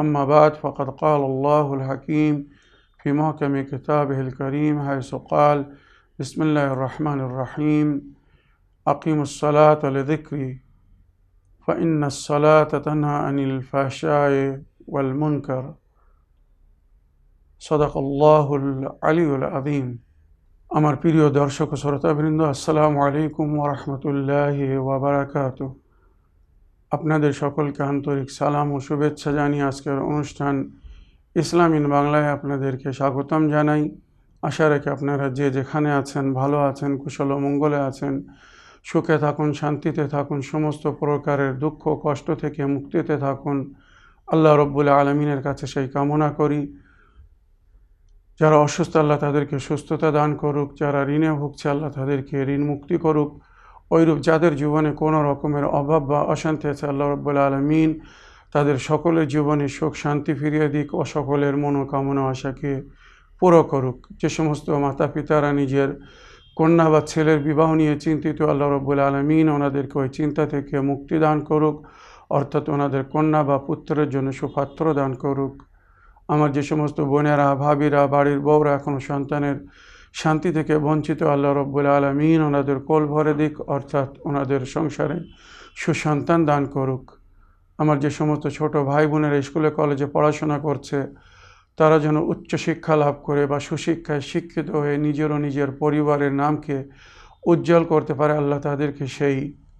أما بعد فقد قال الله الحكيم في محكم كتابه الكريم حيث قال بسم الله الرحمن الرحيم أقيموا الصلاة لذكري فإن الصلاة تنهى عن الفحشاء والمنكر صدق الله العلي العظيم আমার প্রিয় দর্শক ও শ্রোতাবৃন্দ আসসালামু আলাইকুম ওরহমতুল্লাহ ওবরাকাত আপনাদের সকলকে আন্তরিক সালাম ও শুভেচ্ছা জানিয়ে আজকের অনুষ্ঠান ইসলামিন বাংলায় আপনাদেরকে স্বাগতম জানাই। আশা রেখে আপনারা যে যেখানে আছেন, ভালো আছেন, কুশল মঙ্গলে আছেন, সুখে থাকুন, শান্তিতে থাকুন, সমস্ত প্রকারের দুঃখ, কষ্ট থেকে মুক্তিতে থাকুন। আল্লাহ রব্বুল আলমিনের কাছে সেই কামনা করি। যারা অসুস্থ, আল্লাহ তাদেরকে সুস্থতা দান করুক। যারা ঋণে ভুগছে, আল্লাহ তাদেরকে ঋণ মুক্তি করুক। ওইরূপ যাদের জীবনে কোনো রকমের অভাব বা অশান্তি আছে, আল্লাহ রব্বুল আলমিন তাদের সকলের জীবনে সুখ, শান্তি ফিরিয়ে দিক ও সকলের মনোকামনা, আশাকে পুরো করুক। যে সমস্ত মাতা পিতারা নিজের কন্যা বা ছেলের বিবাহ নিয়ে চিন্তিত, আল্লাহ রব্বুল আলমিন ওনাদেরকে ওই চিন্তা থেকে মুক্তি দান করুক। অর্থাৎ ওনাদের কন্যা বা পুত্রের জন্য সুপাত্র দান করুক। আমার যে সমস্ত বোনেরা, ভাবিরা, বাড়ির বউরা এখনও সন্তানের শান্তি থেকে বঞ্চিত আল্লাহ রব্বুল আলমিন ওনাদের কোল ভরে দিক, অর্থাৎ ওনাদের সংসারে সুসন্তান দান করুক। আমার যে সমস্ত ছোট ভাই বোনেরা স্কুলে, কলেজে পড়াশোনা করছে, তারা যেন উচ্চশিক্ষা লাভ করে বা সুশিক্ষায় শিক্ষিত হয়ে নিজের ও নিজের পরিবারের নামকে উজ্জ্বল করতে পারে, আল্লাহ তাদেরকে সেই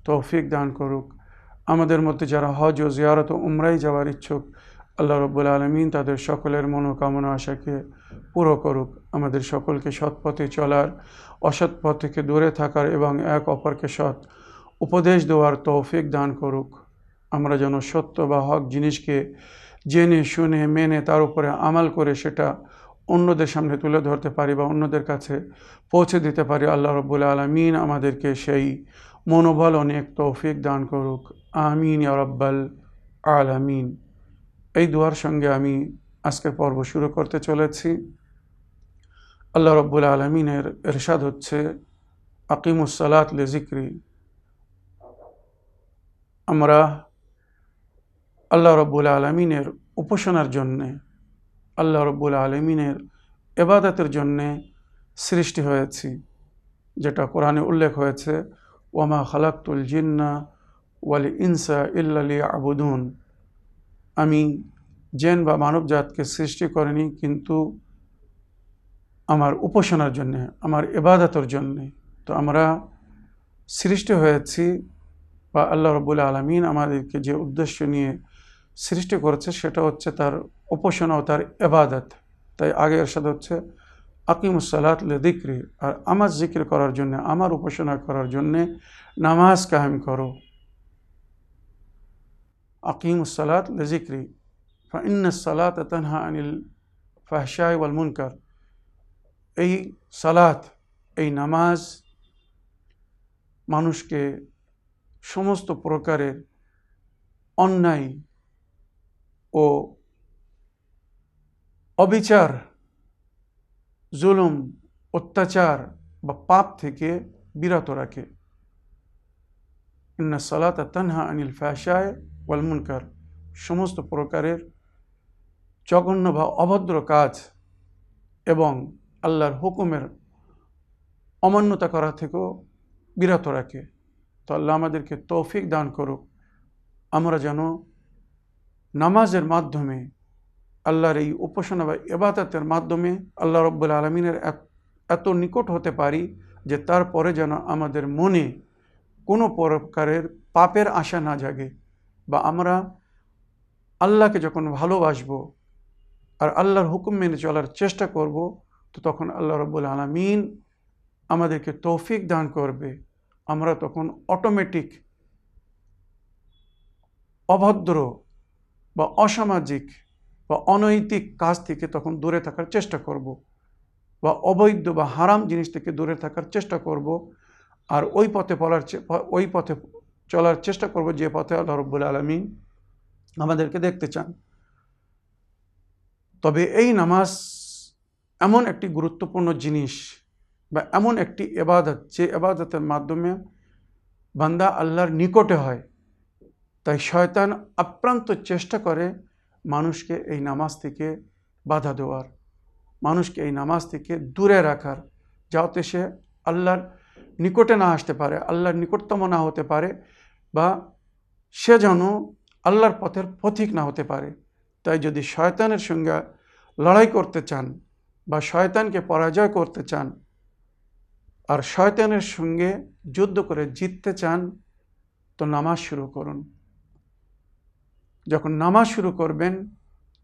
তৌফিক দান করুক। আমাদের মধ্যে যারা হজ ও জিয়ারত উমরাই যাওয়ার ইচ্ছুক আল্লাহ রব্বুল আলমিন তাদের সকলের মনোকামনা আশাকে পুরো করুক। আমাদের সকলকে সৎ পথে চলার, অসৎ পথ থেকে দূরে থাকার এবং এক অপরকে সৎ উপদেশ দেওয়ার তৌফিক দান করুক। আমরা যেন সত্য বা হক জিনিসকে জেনে, শুনে, মেনে, তার উপরে আমাল করে সেটা অন্যদের সামনে তুলে ধরতে পারি বা অন্যদের কাছে পৌঁছে দিতে পারি। আল্লাহ রব্বুল আলমিন আমাদেরকে সেই মনোবল অনেক তৌফিক দান করুক। আমিন রব্বাল আলামিন। এই দোয়ার সঙ্গে আমি আজকের পর্ব শুরু করতে চলেছি। আল্লাহ রব্বুল আলমিনের এরশাদ হচ্ছে আকিমুসালাত লেজিক্রি আমরা আল্লাহ রব্বুল আলমিনের উপাসনার জন্যে, আল্লাহ রব্বুল আলমিনের এবাদতের জন্যে সৃষ্টি হয়েছি, যেটা কোরআনে উল্লেখ হয়েছে ওয়ামা খালাক্তুল জিন্না ওয়ালি ইনসা ইল্লালি আবুদুন আমি জেন বা মানবজাতকে সৃষ্টি করিনি, কিন্তু আমার উপাসনার জন্যে, আমার এবাদতের জন্যে। তো আমরা সৃষ্টি হয়েছি বা আল্লাহ রবুল আলমিন আমাদেরকে যে উদ্দেশ্য নিয়ে সৃষ্টি করেছে, সেটা হচ্ছে তার উপাসনা ও তার এবাদত তাই আগে এরশাদ হচ্ছে আকিমুসালাত লেদিক্রি আর আমার জিকির করার জন্যে, আমার উপাসনা করার জন্যে নামাজ কায়েম করো। আকিমুসালাত লেজিক্রি ফাইন সালাত তনহা আনিল ফাহশাই ওয়াল মুনকার। এই সালাত, এই নামাজ মানুষকে সমস্ত প্রকারের অন্যায় ও অবিচার, জুলুম, অত্যাচার বা পাপ থেকে বিরত রাখে। ইন্না সালাত তানহা আনিল ফ্যাশায় ওয়াল মুনকার সমস্ত প্রকারের জঘন্য বা অভদ্র কাজ এবং আল্লাহর হুকুমের অমান্যতা করা থেকেও বিরত রাখে। তো আল্লাহ আমাদেরকে তৌফিক দান করুক। আমরা যেন নামাজের মাধ্যমে, আল্লাহর এই উপাসনা বা এবাদতের মাধ্যমে আল্লাহ রব্বুল আলমিনের এত নিকট হতে পারি যে তারপরে যেন আমাদের মনে কোনো প্রকারের পাপের আশা না জাগে। বা আমরা আল্লাহকে যখন ভালোবাসবো আর আল্লাহর হুকুম মেনে চলার চেষ্টা করব, তো তখন আল্লাহ রব্বুল আলমিন আমাদেরকে তৌফিক দান করবে আমরা তখন অটোমেটিক অভদ্র বা অসামাজিক বা অনৈতিক কাজ থেকে তখন দূরে থাকার চেষ্টা করব। বা অবৈধ বা হারাম জিনিস থেকে দূরে থাকার চেষ্টা করব আর ওই পথে পলার ওই পথে চলার চেষ্টা করব যে পথে আল্লাহ রব্বুল আলমিন আমাদেরকে দেখতে চান। তবে এই নামাজ এমন একটি গুরুত্বপূর্ণ জিনিস বা এমন একটি এবাদত, যে এবাদতের মাধ্যমে বান্দা আল্লাহর নিকটে হয়, তাই শয়তান আপ্রান্ত চেষ্টা করে মানুষকে এই নামাজ থেকে বাধা দেওয়ার, মানুষকে এই নামাজ থেকে দূরে রাখার, যাতে সে আল্লাহর নিকটে না আসতে পারে, আল্লাহর নিকটতম না হতে পারে। বা সে যেন আল্লাহর পথের পথিক না হতে পারে। তাই যদি শয়তানের সঙ্গে লড়াই করতে চান বা শয়তানকে পরাজয় করতে চান আর শয়তানের সঙ্গে যুদ্ধ করে জিততে চান, তো নামাজ শুরু করুন। যখন নামাজ শুরু করবেন,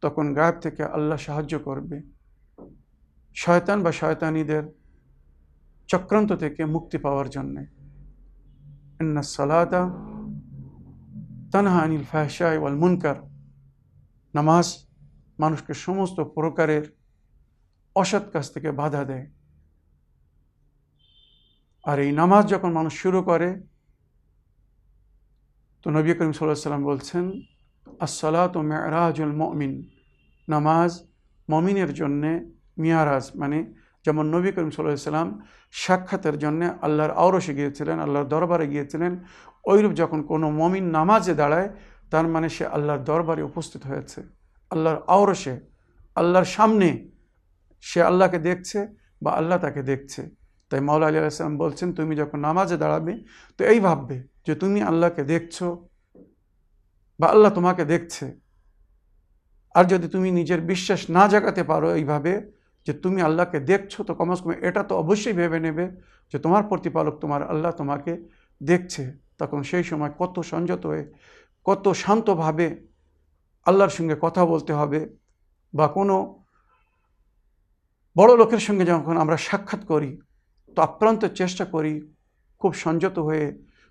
তখন গায়েব থেকে আল্লাহ সাহায্য করবে। শয়তান বা শয়তানিদের চক্রান্ত থেকে মুক্তি পাওয়ার জন্যে। সালাদা তানহা আনিল ফাহশাই ওয়াল মুনকার। নামাজ মানুষকে সমস্ত প্রকারের অসৎ কাজ থেকে বাধা দেয়। আর এই নামাজ যখন মানুষ শুরু করে, তো নবী করিম সাল্লাহ সাল্লাম বলছেন, আসসালাত ও মেয়ারাজুল মমিন। নামাজ মমিনের জন্যে মিয়ারাজ মানে যেমন নবী করিম সাল্লাম সাক্ষাতের জন্য আল্লাহর আওরসে গিয়েছিলেন, আল্লাহর দরবারে গিয়েছিলেন। ওইরূপ যখন কোনো মমিন নামাজে দাঁড়ায়, তার মানে সে আল্লাহর দরবারে উপস্থিত হয়েছে। আল্লাহর আওরসে, আল্লাহর সামনে সে আল্লাহকে দেখছে বা আল্লাহ তাকে দেখছে। তাই মাওলা আলী আলাইসালাম বলছেন, তুমি যখন নামাজে দাঁড়াবে, তো এই ভাববে যে তুমি আল্লাহকে দেখছ বা আল্লাহ তোমাকে দেখছে। আর যদি তুমি নিজের বিশ্বাস না জাগাতে পারো এইভাবে যে তুমি আল্লাহকে দেখছ, তো কমস কম এটা তো অবশ্যই ভেবে নেবে যে তোমার প্রতিপালক তোমার আল্লাহ তোমাকে দেখছে। তখন সেই সময় কত সংযত হয়ে, কত শান্তভাবে আল্লাহর সঙ্গে কথা বলতে হবে বা কোনো বড় লোকের সঙ্গে যখন আমরা সাক্ষাৎ করি, তো আপ্রান্ত চেষ্টা করি, খুব সংযত হয়ে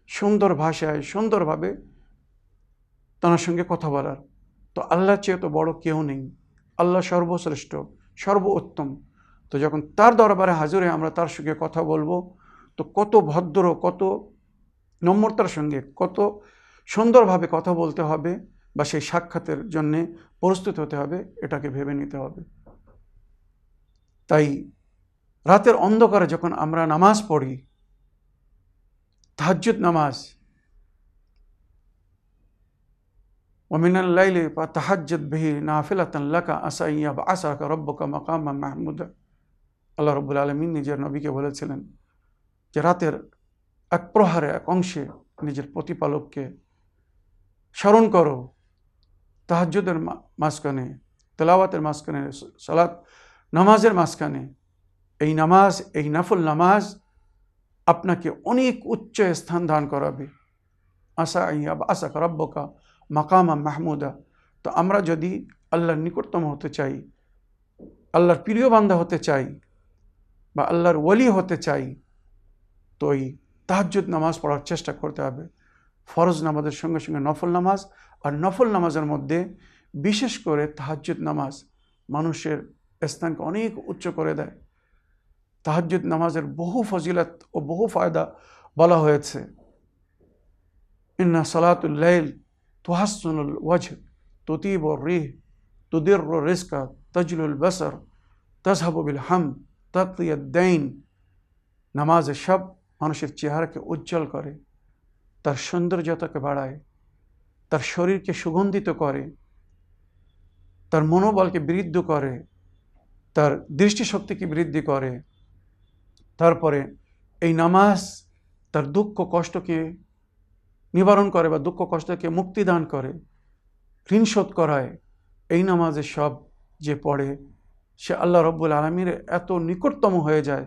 সুন্দর ভাষায়, সুন্দরভাবে তার সঙ্গে কথা বলার। তো আল্লাহর চেয়ে তো বড় কেউ নেই। আল্লাহ সর্বশ্রেষ্ঠ। সর্বোত্তম। তো যখন তার দরবারে হাজুরে আমরা তার সঙ্গে কথা বলব, তো কত ভদ্র, কত নম্রতার সঙ্গে, কত সুন্দরভাবে কথা বলতে হবে বা সেই সাক্ষাতের জন্যে প্রস্তুত হতে হবে, এটাকে ভেবে নিতে হবে। তাই রাতের অন্ধকারে যখন আমরা নামাজ পড়ি, তাহাজ্জুদ নামাজ বা তাহাজ্জুদ বিহি নাফিলাতান লাকা আসাইয়া বা আসাকা রব্বকা মাকামা মাহমুদা আল্লাহ রব্বুল আলমিন নিজের নবীকে বলেছিলেন যে রাতের এক প্রহারে, এক অংশে নিজের প্রতিপালককে স্মরণ করো। তাহাজ্জুদের মাঝখানে, তেলাওয়াতের মাঝখানে সালাত, নামাজের মাঝখানে এই নামাজ, এই নাফুল নামাজ আপনাকে অনেক উচ্চ স্থান দান করাবে। আশা ইয়াব আশা রব্বকা মাকামা মাহমুদা। তো আমরা যদি আল্লাহর নিকটতম হতে চাই, আল্লাহর প্রিয় বান্ধা হতে চাই, বা আল্লাহর ওলি হতে চাই, তো ওই তাহাজুদ নামাজ পড়ার চেষ্টা করতে হবে। ফরজ নামাজের সঙ্গে সঙ্গে নফল নামাজ আর নফল নামাজের মধ্যে বিশেষ করে তাহাজুদ নামাজ মানুষের স্থানকে অনেক উচ্চ করে দেয়। তাহাজুদ নামাজের বহু ফজিলত ও বহু ফায়দা বলা হয়েছে। ইন্না সালাতুল্লাইল তুহাসনুল ওয়াজ তুতিব রিহ তুদির রিস্কা তজলুল বসর তজহাবুল হাম তৎদাইন নামাজে সব মানুষের চেহারাকে উজ্জ্বল করে, তার সৌন্দর্যতাকে বাড়ায়, তার শরীরকে সুগন্ধিত করে, তার মনোবলকে বৃদ্ধি করে, তার দৃষ্টিশক্তিকে বৃদ্ধি করে। তারপরে এই নামাজ তার দুঃখ কষ্টকে নিবারণ করে বা দুঃখ কষ্টকে মুক্তি দান করে, ঋণ শোধ করায়, এই নামাজে সব যে পড়ে, সে আল্লাহ রব্বুল আলমীর এত নিকটতম হয়ে যায়।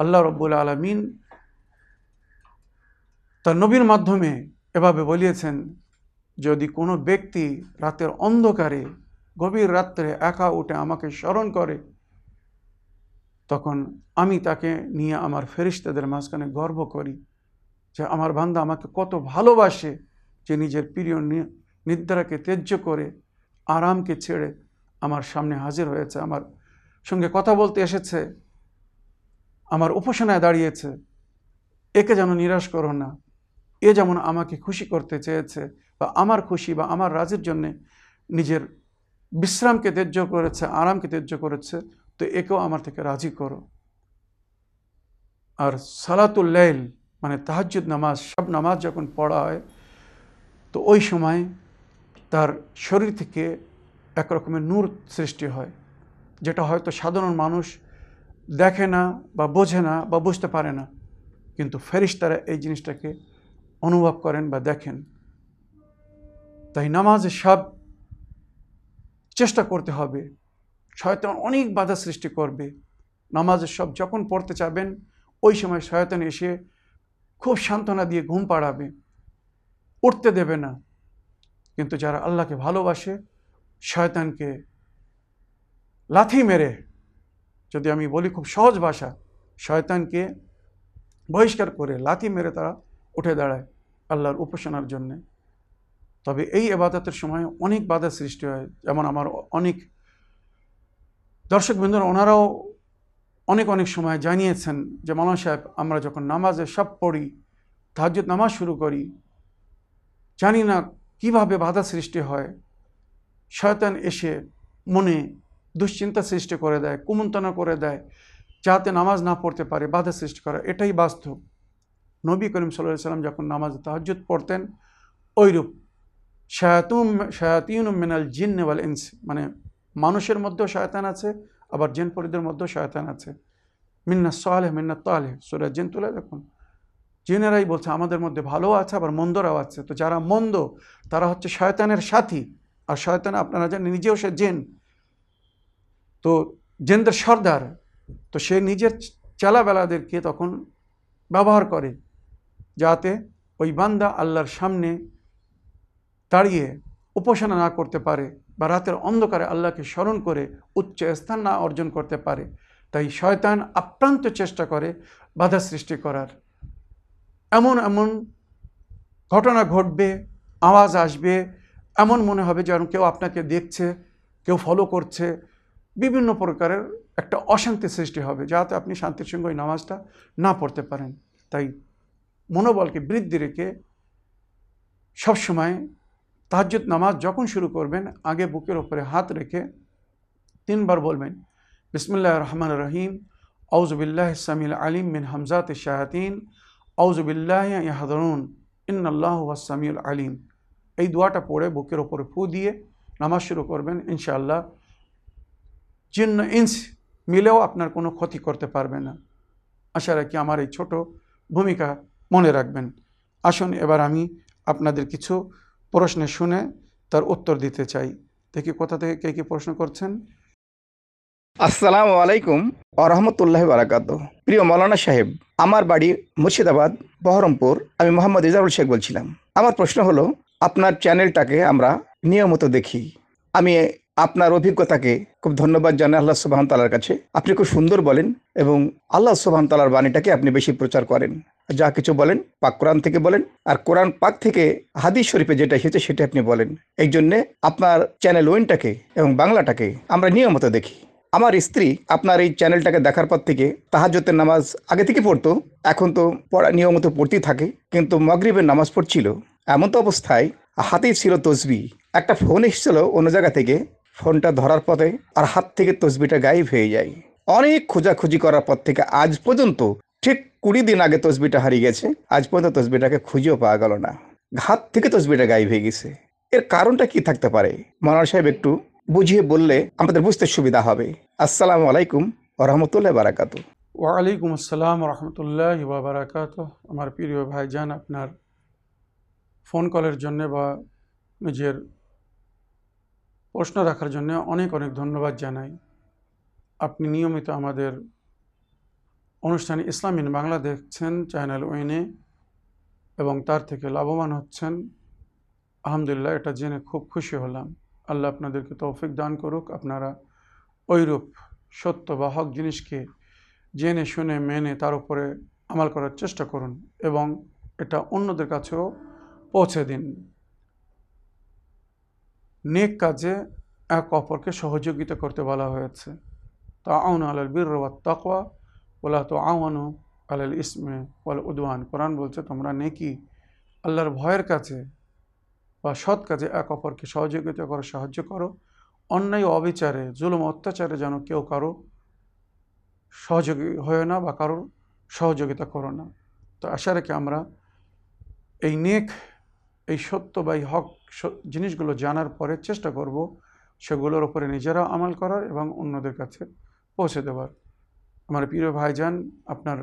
আল্লাহ রব্বুল আলমিন তার নবীর মাধ্যমে এভাবে বলিয়েছেন, যদি কোনো ব্যক্তি রাতের অন্ধকারে, গভীর রাত্রে একা উঠে আমাকে স্মরণ করে, তখন আমি তাকে নিয়ে আমার ফেরিস্তাদের মাঝখানে গর্ব করি। যে আমার বান্দা আমাকে কত ভালোবাসে যে নিজের প্রিয় নিদ্রাকে ত্যায্য করে, আরামকে ছেড়ে আমার সামনে হাজির হয়েছে, আমার সঙ্গে কথা বলতে এসেছে, আমার উপাসনায় দাঁড়িয়েছে। একে যেন নিরাশ করো না। এ যেমন আমাকে খুশি করতে চেয়েছে বা আমার খুশি বা আমার রাজের জন্যে নিজের বিশ্রামকে ত্যায্য করেছে, আরামকে ত্যায্য করেছে, তো একেও আমার থেকে রাজি করো। আর সালাতুল্লাইল মানে তাহাজুদ নামাজ, সব নামাজ যখন পড়া হয়, তো ওই সময় তার শরীর থেকে এক রকমের নূর সৃষ্টি হয়, যেটা হয়তো সাধারণ মানুষ দেখে না বা বোঝে না বা বুঝতে পারে না। কিন্তু ফেরিস্তারা এই জিনিসটাকে অনুভব করেন বা দেখেন। তাই নামাজে সব চেষ্টা করতে হবে। শয়তান অনেক বাধা সৃষ্টি করবে। নামাজের সব যখন পড়তে চাবেন, ওই সময় শয়তান এসে খুব সান্ত্বনা দিয়ে ঘুম পাড়াবে, উঠতে দেবে না। কিন্তু যারা আল্লাহকে ভালোবাসে, শয়তানকে লাথি মেরে, যদি আমি বলি খুব সহজ ভাষা, শয়তানকে বহিষ্কার করে লাথি মেরে তারা উঠে দাঁড়ায় আল্লাহর উপাসনার জন্যে। তবে এই এবাদতের সময় অনেক বাধা সৃষ্টি হয়। যেমন আমার অনেক দর্শকবৃন্দরা, ওনারাও অনেক অনেক সময় জানিয়েছেন যে মামা সাহেব, আমরা যখন নামাজে সব পড়ি, তাহাজ্জুদ নামাজ শুরু করি, জানি না কীভাবে বাধা সৃষ্টি হয়। শয়তান এসে মনে দুশ্চিন্তা সৃষ্টি করে দেয়, কুমন্তনা করে দেয়, যাতে নামাজ না পড়তে পারে, বাধা সৃষ্টি করে। এটাই বাস্তব। নবী করিম সাল্লাহ সাল্লাম যখন নামাজ তাহাজ্জুদ পড়তেন ওইরূপ শায়াতুম শায়াতিন মিনাল জিন ওয়াল ইনস মানে মানুষের মধ্যেও শয়তান আছে আবার জেন পরিদের মধ্যেও শয়তান আছে। মিন্না সালেহ, মিন্না তালেহ, সুরা জিন তুলে দেখুন। জেনেরাই বলছে, আমাদের মধ্যে ভালো আছে, আবার মন্দরাও আছে। তো যারা মন্দ, তারা হচ্ছে শয়তানের সাথী। আর শয়তান আপনারা জানেন, নিজেও সে জেন। তো জেনদের সর্দার। তো সে নিজের চালাবেলাদেরকে তখন ব্যবহার করে, যাতে ওই বান্দা আল্লাহর সামনে দাঁড়িয়ে উপাসনা না করতে পারে। বা রাতের অন্ধকারে আল্লাহকে স্মরণ করে উচ্চ স্থান না অর্জন করতে পারে। তাই শয়তান আপ্রান্ত চেষ্টা করে বাধা সৃষ্টি করার। এমন এমন ঘটনা ঘটবে, আওয়াজ আসবে, এমন মনে হবে যেন কেউ আপনাকে দেখছে, কেউ ফলো করছে। বিভিন্ন প্রকারের একটা অশান্তি সৃষ্টি হবে, যাতে আপনি শান্তির সঙ্গে ওই নামাজটা না পড়তে পারেন। তাই মনোবলকে বৃদ্ধি রেখে সবসময় তাহাজ্জুদ নামাজ যখন শুরু করবেন, আগে বুকের ওপরে হাত রেখে তিনবার বলবেন, বিসমুল্লাহ রহমান রহিম আউজবিল্লাহ সামিল আলিম মিন হামজাত শাহাতিন আউজবিল্লাহ ইয়াহাদরুন ইন্নআল্লাহ ওয়াসামিউল আলিম। এই দোয়াটা পড়ে বুকের ওপরে ফু দিয়ে নামাজ শুরু করবেন, ইনশাআল্লাহ জিন্ন ইন্স মিলেও আপনার কোনো ক্ষতি করতে পারবে না। আশা রাখি আমার এই ছোট ভূমিকা মনে রাখবেন। আসুন, এবার আমি আপনাদের কিছু প্রশ্ন শুনে তার উত্তর দিতে চাই। দেখি কোথা থেকে কে কী প্রশ্ন করছেন। আসসালামু আলাইকুম আরহামতুল্লাহ বারাকাত প্রিয় মৌলানা সাহেব, আমার বাড়ি মুর্শিদাবাদ, বহরমপুর। আমি মোহাম্মদ ইজারুল শেখ বলছিলাম। আমার প্রশ্ন হলো, আপনার চ্যানেলটাকে আমরা নিয়মিত দেখি। আমি আপনার অভিজ্ঞতাকে খুব ধন্যবাদ জানাই আল্লাহ সুবাহন তালার কাছে। আপনি খুব সুন্দর বলেন এবং আল্লাহ সুবাহন তালার বাণীটাকে আপনি বেশি প্রচার করেন। যা কিছু বলেন, পাক কোরআন থেকে বলেন, আর কোরআন পাক থেকে হাদিস শরীফে যেটা এসেছে সেটা আপনি বলেন। এই জন্যে আপনার চ্যানেল ওয়েনটাকে এবং বাংলাটাকে আমরা নিয়মিত দেখি। আমার স্ত্রী আপনার এই চ্যানেলটাকে দেখার পর থেকে তাহাজতের নামাজ আগে থেকে পড়তো, এখন তো পড়া নিয়মিত পড়তেই থাকে, কিন্তু মগরিবের নামাজ পড়ছিল। এমন তো অবস্থায় হাতেই ছিল তসবি, একটা ফোন এসেছিল অন্য জায়গা থেকে ফোনটা ধরার পথে আর হাত থেকে তসবিটা গায়েব হয়ে যায়। অনেক খোঁজাখুঁজি করার পর থেকে আজ পর্যন্ত ঠিক কুড়ি দিন আগে তসবিটা হারিয়ে গেছে। আজ পর্যন্ত তসবিটাকে খুঁজেও পাওয়া গেল না। হাত থেকে তসবিটা গায়েব হয়ে গেছে। এর কারণটা কি থাকতে পারে? মনোয়ার সাহেব একটু বুঝিয়ে বললে আমাদের বুঝতে সুবিধা হবে। আসসালামু আলাইকুম রহমতুল্লাহ বারাকাত ওয়ালাইকুম আসসালাম রহমতুল্লাহ বারাকাত আমার প্রিয় ভাইজান, আপনার ফোন কলের জন্যে বা নিজের প্রশ্ন রাখার জন্য অনেক অনেক ধন্যবাদ জানাই। আপনি নিয়মিত আমাদের অনুষ্ঠানে ইসলাম ইন বাংলা দেখছেন, চ্যানেল ওয়েনে, এবং তার থেকে লাভবান হচ্ছেন। আলহামদুলিল্লাহ, এটা জেনে খুব খুশি হলাম। আল্লাহ আপনাদেরকে তৌফিক দান করুক। আপনারা ঐরূপ সত্য বা হক জিনিসকে জেনে, শুনে, মেনে তার উপরে আমাল করার চেষ্টা করুন এবং এটা অন্যদের কাছেও পৌঁছে দিন। নেক কাজে এক অপরকে সহযোগিতা করতে বলা হয়েছে। তা আউন আলাল বীর তাকওয়া ওলা তো আওয়ানু আলাল ইসমে ওয়াল উদওয়ান। কোরআন বলছে, তোমরা নেকি আল্লাহর ভয়ের কাছে বা সৎ কাজে এক অপরকে সহযোগিতা করো, সাহায্য করো। অন্যায় অবিচারে, জুলুম অত্যাচারে যেন কেউ কারও সহযোগী হয় না বা কারোর সহযোগিতা করো না। তো আশা রেখে আমরা এই নেক, এই সত্য বা এই হক জিনিসগুলো জানার পরে চেষ্টা করব সেগুলোর ওপরে নিজেরা আমাল করার এবং অন্যদের কাছে পৌঁছে দেওয়ার। আমার প্রিয় ভাইজান, আপনার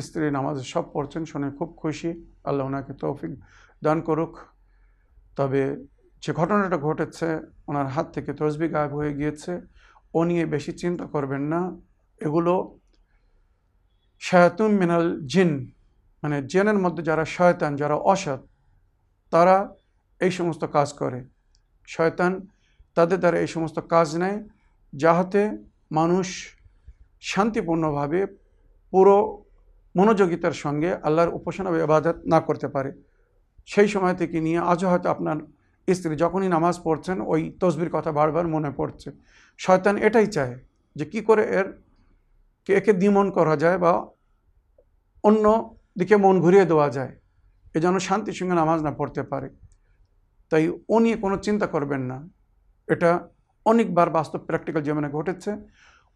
স্ত্রী নামাজ সব পড়ছেন শুনে খুব খুশি। আল্লাহ ওনাকে তৌফিক দান করুক। তবে যে ঘটনাটা ঘটেছে, ওনার হাত থেকে তসবি গায়েব হয়ে গিয়েছে, ও নিয়ে বেশি চিন্তা করবেন না। এগুলো শায়াতুন মিনাল জিন মানে জেনের মধ্যে যারা শয়তান, যারা অসৎ, তারা এই সমস্ত কাজ করে। শয়তান তাদের দ্বারা এই সমস্ত কাজ নেয়, যাহাতে মানুষ শান্তিপূর্ণভাবে পুরো মনোযোগিতার সঙ্গে আল্লাহর উপাসনা ইবাদত না করতে পারে। সেই সময় থেকে নিয়ে আজও হয়তো আপনার স্ত্রী যখনই নামাজ পড়ছেন, ওই তসবির কথা বারবার মনে পড়ছে। শয়তান এটাই চায় যে কি করে এর একে দ্বিমন করা যায় বা অন্য দিকে মন ঘুরিয়ে দেওয়া যায়, এ যেন শান্তির সঙ্গে নামাজ না পড়তে পারে। তাই ও নিয়ে কোনো চিন্তা করবেন না। এটা অনেকবার বাস্তব প্র্যাকটিক্যাল জীবনে ঘটেছে।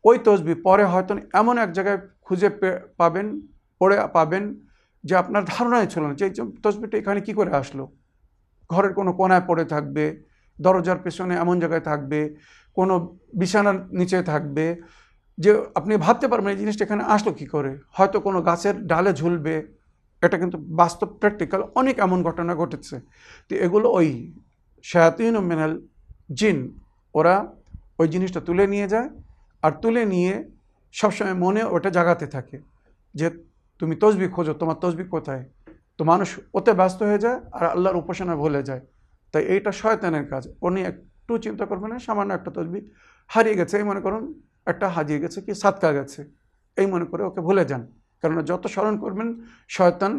ওই তসবি পরে হয়তো এমন এক জায়গায় খুঁজে পাবেন, পড়ে পাবেন যে আপনার ধারণাই ছিল না যে এই তসবিটা এখানে কি করে আসলো। ঘরের কোনো কোনায় পড়ে থাকবে, দরজার পেছনে এমন জায়গায় থাকবে, কোনো বিছানার নিচে থাকবে যে আপনি ভাবতে পারবেন এই জিনিসটা এখানে আসলো কি করে। হয়তো কোনো গাছের ডালে ঝুলবে এটা কিন্তু বাস্তব প্র্যাকটিক্যাল অনেক এমন ঘটনা ঘটেছে। তো এগুলো ওই শায়াতিন মেনাল জিন, ওরা ওই জিনিসটা তুলে নিয়ে যায় আর তুলে নিয়ে সবসময় মনে ওটা জাগাতে থাকে যে তুমি তসবি খোঁজো, তোমার তসবি কোথায়? তো মানুষ ওতে ব্যস্ত হয়ে যায় আর আল্লাহর উপাসনা ভুলে যায়। তাই এইটা শয়তানের কাজ। উনি একটু চিন্তা করবেন না, সামান্য একটা তসবি হারিয়ে গেছে, এই মনে করুন একটা হারিয়ে গেছে কি সাতকা গেছে, এই মনে করে ওকে ভুলে যান। কেননা যত স্মরণ করবেন, শয়তান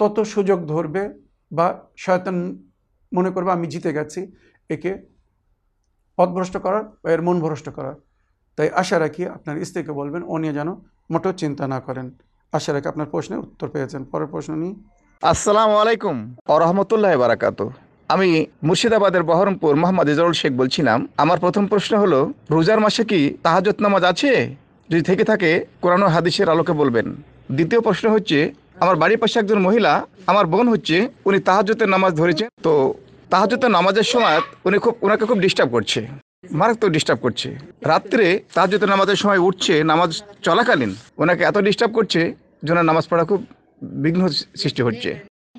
তত সুযোগ ধরবে বা শয়তান মনে করবে, আমি জিতে গেছি। একে পথভ্রষ্ট করার বা এর মন ভ্রষ্ট করার। তাই আশা রাখি আপনার স্ত্রীকে বলবেন, ও নিয়ে যেন মোটেও চিন্তা না করেন। আশা রাখি আপনার প্রশ্নের উত্তর পেয়েছেন। পরের প্রশ্ন নিয়ে আসসালামু আলাইকুম আরহামতুল্লাহ বারাকাতু আমি মুর্শিদাবাদের বহরমপুর মোহাম্মদ ইজরুল শেখ বলছিলাম। আমার প্রথম প্রশ্ন হলো, রোজার মাসে কি তাহাজত নামাজ আছে? যদি থেকে থাকে, কোরআন হাদিসের আলোকে বলবেন। দ্বিতীয় প্রশ্ন হচ্ছে, আমার বাড়ির পাশে একজন মহিলা, আমার বোন হচ্ছে, উনি তাহাজতের নামাজ ধরেছেন। তো তাহাজতের নামাজের সময় উনি খুব ওনাকে খুব ডিস্টার্ব করছে। মারাত্মক ডিস্টার্ব করছে। রাত্রে তাহাজতের নামাজের সময় উঠছে, নামাজ চলাকালীন ওনাকে এত ডিস্টার্ব করছে যে ওনার নামাজ পড়া খুব বিঘ্ন সৃষ্টি হচ্ছে।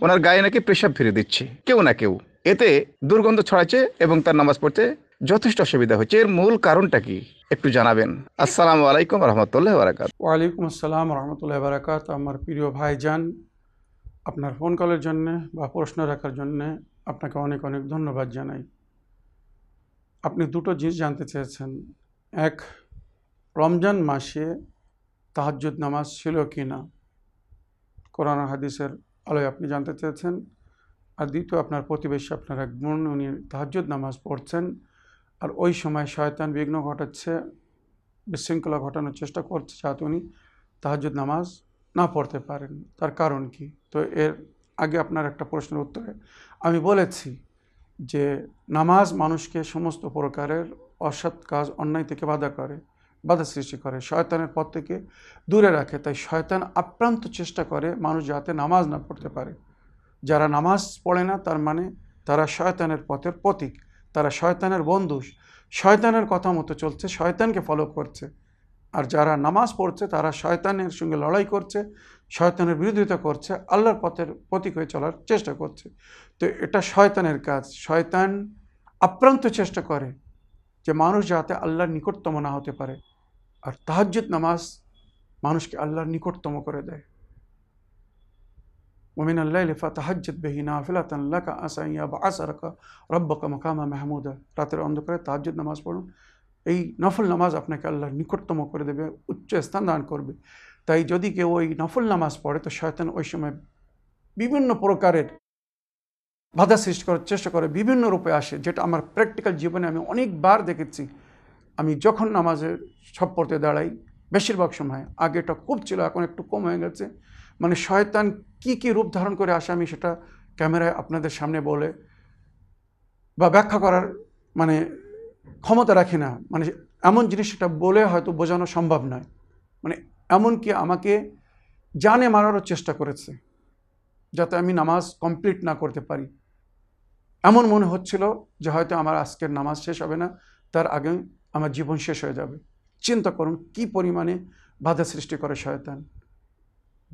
ওনার গায়ে নাকি পেশাব ফিরে দিচ্ছে, কেউ না কেউ। এতে দুর্গন্ধ ছড়াচ্ছে এবং তার নামাজ পড়তে যথেষ্ট অসুবিধা হচ্ছে। এর মূল কারণটা কি? একটু জানাবেন। আসসালামু আলাইকুম রহমতুল্লাহ বারাকাত ওয়ালাইকুম আসসালাম রহমতুল্লাহ বারাকাত আমার প্রিয় ভাইজান, আপনার ফোন কলের জন্যে বা প্রশ্ন রাখার জন্যে আপনাকে অনেক অনেক ধন্যবাদ জানাই। আপনি দুটো জিনিস জানতে চেয়েছেন। এক, রমজান মাসে তাহাজ্জুদ নামাজ ছিল কি না কোরআন হাদিসের আলোয় আপনি জানতে চেয়েছেন। আর দ্বিতীয়, আপনার প্রতিবেশী, আপনার এক বোন, উনি তাহাজ্জুদ নামাজ পড়ছেন। আর ওই সময় শয়তান বিঘ্ন ঘটাচ্ছে, বিশৃঙ্খলা ঘটানোর চেষ্টা করছে যাতে উনি তাহাজ্জুদ নামাজ না পড়তে পারেন। তার কারণ কি? তো এর আগে আপনার একটা প্রশ্নের উত্তরে আমি বলেছি যে, নামাজ মানুষকে সমস্ত প্রকারের অসৎ কাজ, অন্যায় থেকে বাধা করে, বাধা সৃষ্টি করে, শয়তানের পথ থেকে দূরে রাখে। তাই শয়তান আপ্রান্ত চেষ্টা করে মানুষ যাতে নামাজ না পড়তে পারে। যারা নামাজ পড়ে না, তার মানে তারা শয়তানের পথের প্রতীক। তারা শয়তানের বন্ধু। শয়তানের কথা মতো চলছে, শয়তানকে ফলো করছে। আর যারা নামাজ পড়ছে, তারা শয়তানের সঙ্গে লড়াই করছে, শয়তানের বিরোধিতা করছে, আল্লাহর পথের প্রতীক হয়ে চলার চেষ্টা করছে। তো এটা শয়তানের কাজ। শয়তান আপ্রান্ত চেষ্টা করে যে মানুষ যাতে আল্লাহর নিকটতম না হতে পারে। আর তাহাজ্জুদ নামাজ মানুষকে আল্লাহর নিকটতম করে দেয়। ومن الليل فتهجد به نافلة لك عسى أن يبعثك ربك مقاما محمودا রাতের অন্ধকারে তাহাজ্জুদ নামাজ পড়ুন এই নফল নামাজ আপনাকে আল্লাহর নিকটতম করে দেবে উচ্চ স্থান দান করবে তাই যদি কেউ ওই নফল নামাজ পড়ে তো শয়তান ওই সময় বিভিন্ন প্রকারের বাধা সৃষ্টি করার চেষ্টা করে বিভিন্ন রূপে আসে যেটা আমার প্র্যাকটিক্যাল জীবনে আমি অনেকবার দেখেছি আমি যখন নামাজের সব পড়তে দাঁড়াই বেশিরভাগ সময় আগে এটা খুব ছিল এখন একটু কম হয়ে গেছে মানে শয়তান কি কি রূপ ধারণ করে আসে আমি সেটা ক্যামেরায় আপনাদের সামনে বলে বা ব্যাখ্যা করার মানে ক্ষমতা রাখি না। মানে এমন জিনিস সেটা বলে হয়তো বোঝানো সম্ভব নয়। মানে এমনকি আমাকে জানে মারারও চেষ্টা করেছে যাতে আমি নামাজ কমপ্লিট না করতে পারি। এমন মনে হচ্ছিল যে হয়তো আমার আজকের নামাজ শেষ হবে না, তার আগে আমার জীবন শেষ হয়ে যাবে। চিন্তা করুন কি পরিমাণে বাধা সৃষ্টি করে শয়তান।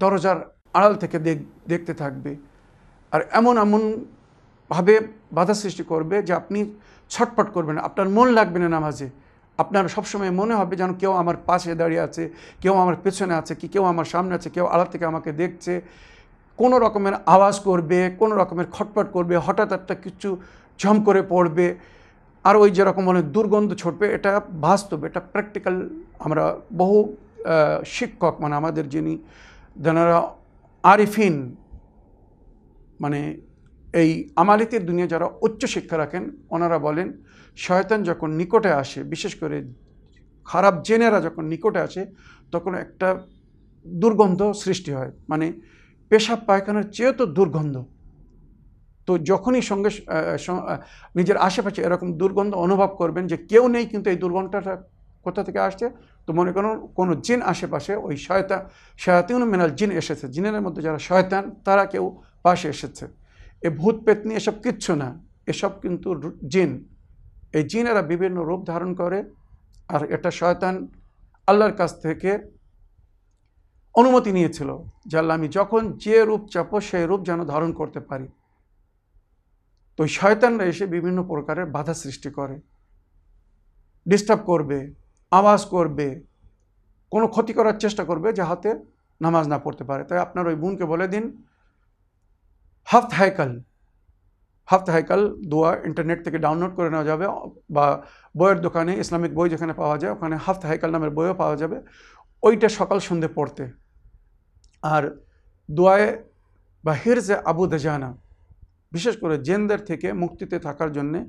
দরজার আড়াল থেকে দেখ, দেখতে থাকবে। আর এমন এমনভাবে বাধা সৃষ্টি করবে যে আপনি ছটপট করবেন আপনার মন লাগবে না নামাজে। আপনার সবসময় মনে হবে যেন কেউ আমার পাশে দাঁড়িয়ে আছে, কেউ আমার পেছনে আছে, কি কেউ আমার সামনে আছে, কেউ আড়াল থেকে আমাকে দেখছে। কোনো রকমের আওয়াজ করবে, কোনো রকমের খটপট করবে, হঠাৎ একটা কিছু ঝম করে পড়বে। আর ওই যেরকম মানে দুর্গন্ধ ছড়বে, এটা বাস্তব, এটা প্র্যাকটিক্যাল আমরা বহু শিক্ষক মানে আমাদের যিনি যারা আরিফিন মানে এই আমালিতের দুনিয়া যারা উচ্চ শিক্ষা রাখেন, ওনারা বলেন, শয়তান যখন নিকটে আসে, বিশেষ করে খারাপ জেনেরা যখন নিকটে আসে, তখন একটা দুর্গন্ধ সৃষ্টি হয়। মানে পেশাব পায়খানার চেয়েও তো দুর্গন্ধ। তো যখনই সঙ্গে নিজের আশেপাশে এরকম দুর্গন্ধ অনুভব করবেন যে কেউ নেই, কিন্তু এই দুর্গন্ধটা কোথা থেকে আসছে? তো মনে করুন কোনো জিন আশেপাশে ওই শয়তা শয়াতিন মেনাল জিন এসেছে। জিনের মধ্যে যারা শয়তান, তারা কেউ পাশে এসেছে। এ ভূত, পেতনি, এসব কিচ্ছু না। এসব কিন্তু জিন। এই জিনেরা বিভিন্ন রূপ ধারণ করে আর এটা শয়তান আল্লাহর কাছ থেকে অনুমতি নিয়েছিল যে আল্লাহ আমি যখন যে রূপ চাপো সেই রূপ যেন ধারণ করতে পারি। তো শয়তানরা এসে বিভিন্ন প্রকারের বাধা সৃষ্টি করে। ডিস্টার্ব করবে। আওয়াজ করবে, কোনো ক্ষতি করার চেষ্টা করবে যাহাতে নামাজ না পড়তে পারে। তাই আপনার ওই বোনকে বলে দিন হাফত হাইকাল হাফত হাইকাল দোয়া ইন্টারনেট থেকে ডাউনলোড করে নেওয়া যাবে বা বইয়ের দোকানে, ইসলামিক বই যেখানে পাওয়া যায়, ওখানে হাফত হাইকাল নামের বইও পাওয়া যাবে। ওইটা সকাল সন্ধে পড়তে। আর দোয়ায় বা হিরজে আবু দেজানা, বিশেষ করে জেনদের থেকে মুক্তিতে থাকার জন্যে,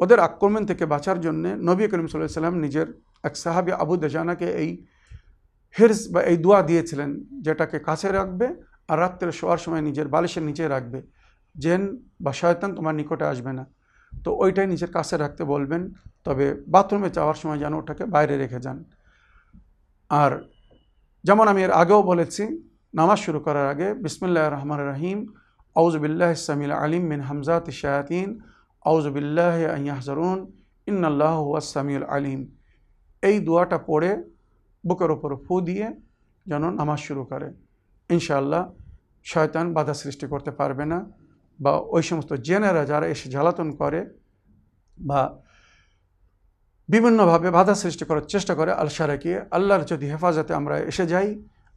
ওদের আক্রমণ থেকে বাঁচার জন্যে নবী করিম সাল্লাহ সাল্লাম নিজের এক সাহাবি আবু দেজানাকে এই হিরস বা এই দোয়া দিয়েছিলেন, যেটাকে কাছে রাখবে আর রাত্রে শোয়ার সময় নিজের বালিশের নিচে রাখবে। জেন বা শয়তান তোমার নিকটে আসবে না। তো ওইটাই নিজের কাছে রাখতে বলবেন, তবে বাথরুমে যাওয়ার সময় যেন ওটাকে বাইরে রেখে যান। আর যেমন আমি এর আগেও বলেছি, নামাজ শুরু করার আগে বিসমুল্লাহ রহমান রহিম আউজবিল্লাহ সামিল আলিম মিন হামজাত শায়াতিন আউজবিল্লাহ ইয়াহজরুন, ইন্নাল্লাহ সামিউল আলিম। এই দোয়াটা পড়ে বুকের ওপর ফু দিয়ে যেন নামাজ শুরু করে। ইনশাআল্লাহ শয়তান বাধা সৃষ্টি করতে পারবে না বা ওই সমস্ত জেনেরা যারা এসে জ্বালাতন করে বা বিভিন্নভাবে বাধা সৃষ্টি করার চেষ্টা করে আল সারাকে আল্লাহর যদি হেফাজতে আমরা এসে যাই,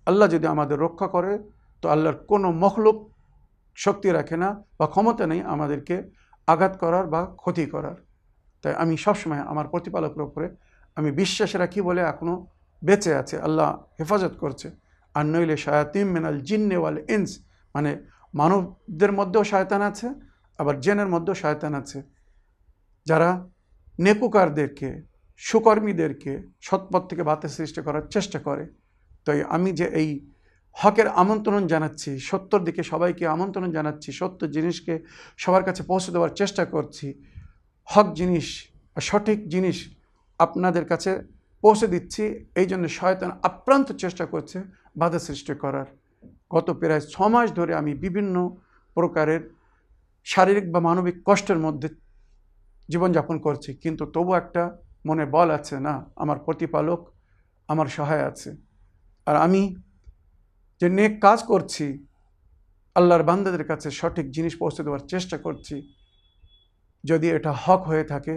আল্লাহ যদি আমাদের রক্ষা করে, তো আল্লাহর কোনো মখলুক শক্তি রাখে না বা ক্ষমতা নেই আমাদেরকে আঘাত করার বা ক্ষতি করার। তাই আমি সবসময় আমার প্রতিপালকের উপরে আমি বিশ্বাস রাখি বলে এখনও বেঁচে আছে? আল্লাহ হেফাজত করছে। আর নইলে শায়াতিম মেনাল জিন্নে ওয়াল ইন্স। মানে মানবদের মধ্যেও শায়তান আছে, আবার জেনের মধ্যেও শায়তান আছে। যারা নেকুকারদেরকে, সুকর্মীদেরকে সৎপথ থেকে বাতে সৃষ্টি করার চেষ্টা করে। তাই আমি যে এই হকের আমন্ত্রণ জানাচ্ছি, সত্যর দিকে সবাইকে আমন্ত্রণ জানাচ্ছি, সত্য জিনিসকে সবার কাছে পৌঁছে দেওয়ার চেষ্টা করছি, হক জিনিস সঠিক জিনিস আপনাদের কাছে পৌঁছে দিচ্ছি। এই জন্য শয়তান আপ্রান্ত চেষ্টা করছে বাধা সৃষ্টি করার। গত প্রায় ছ মাস ধরে আমি বিভিন্ন প্রকারের শারীরিক বা মানবিক কষ্টের মধ্যে জীবনযাপন করছি, কিন্তু তবু একটা মনে বল আছে না, আমার প্রতিপালক আমার সহায় আছে। আর আমি যে নেক কাজ করছি, আল্লাহর বান্দাদের কাছে সঠিক জিনিস পৌঁছে দেওয়ার চেষ্টা করছি, যদি এটা হক হয়ে থাকে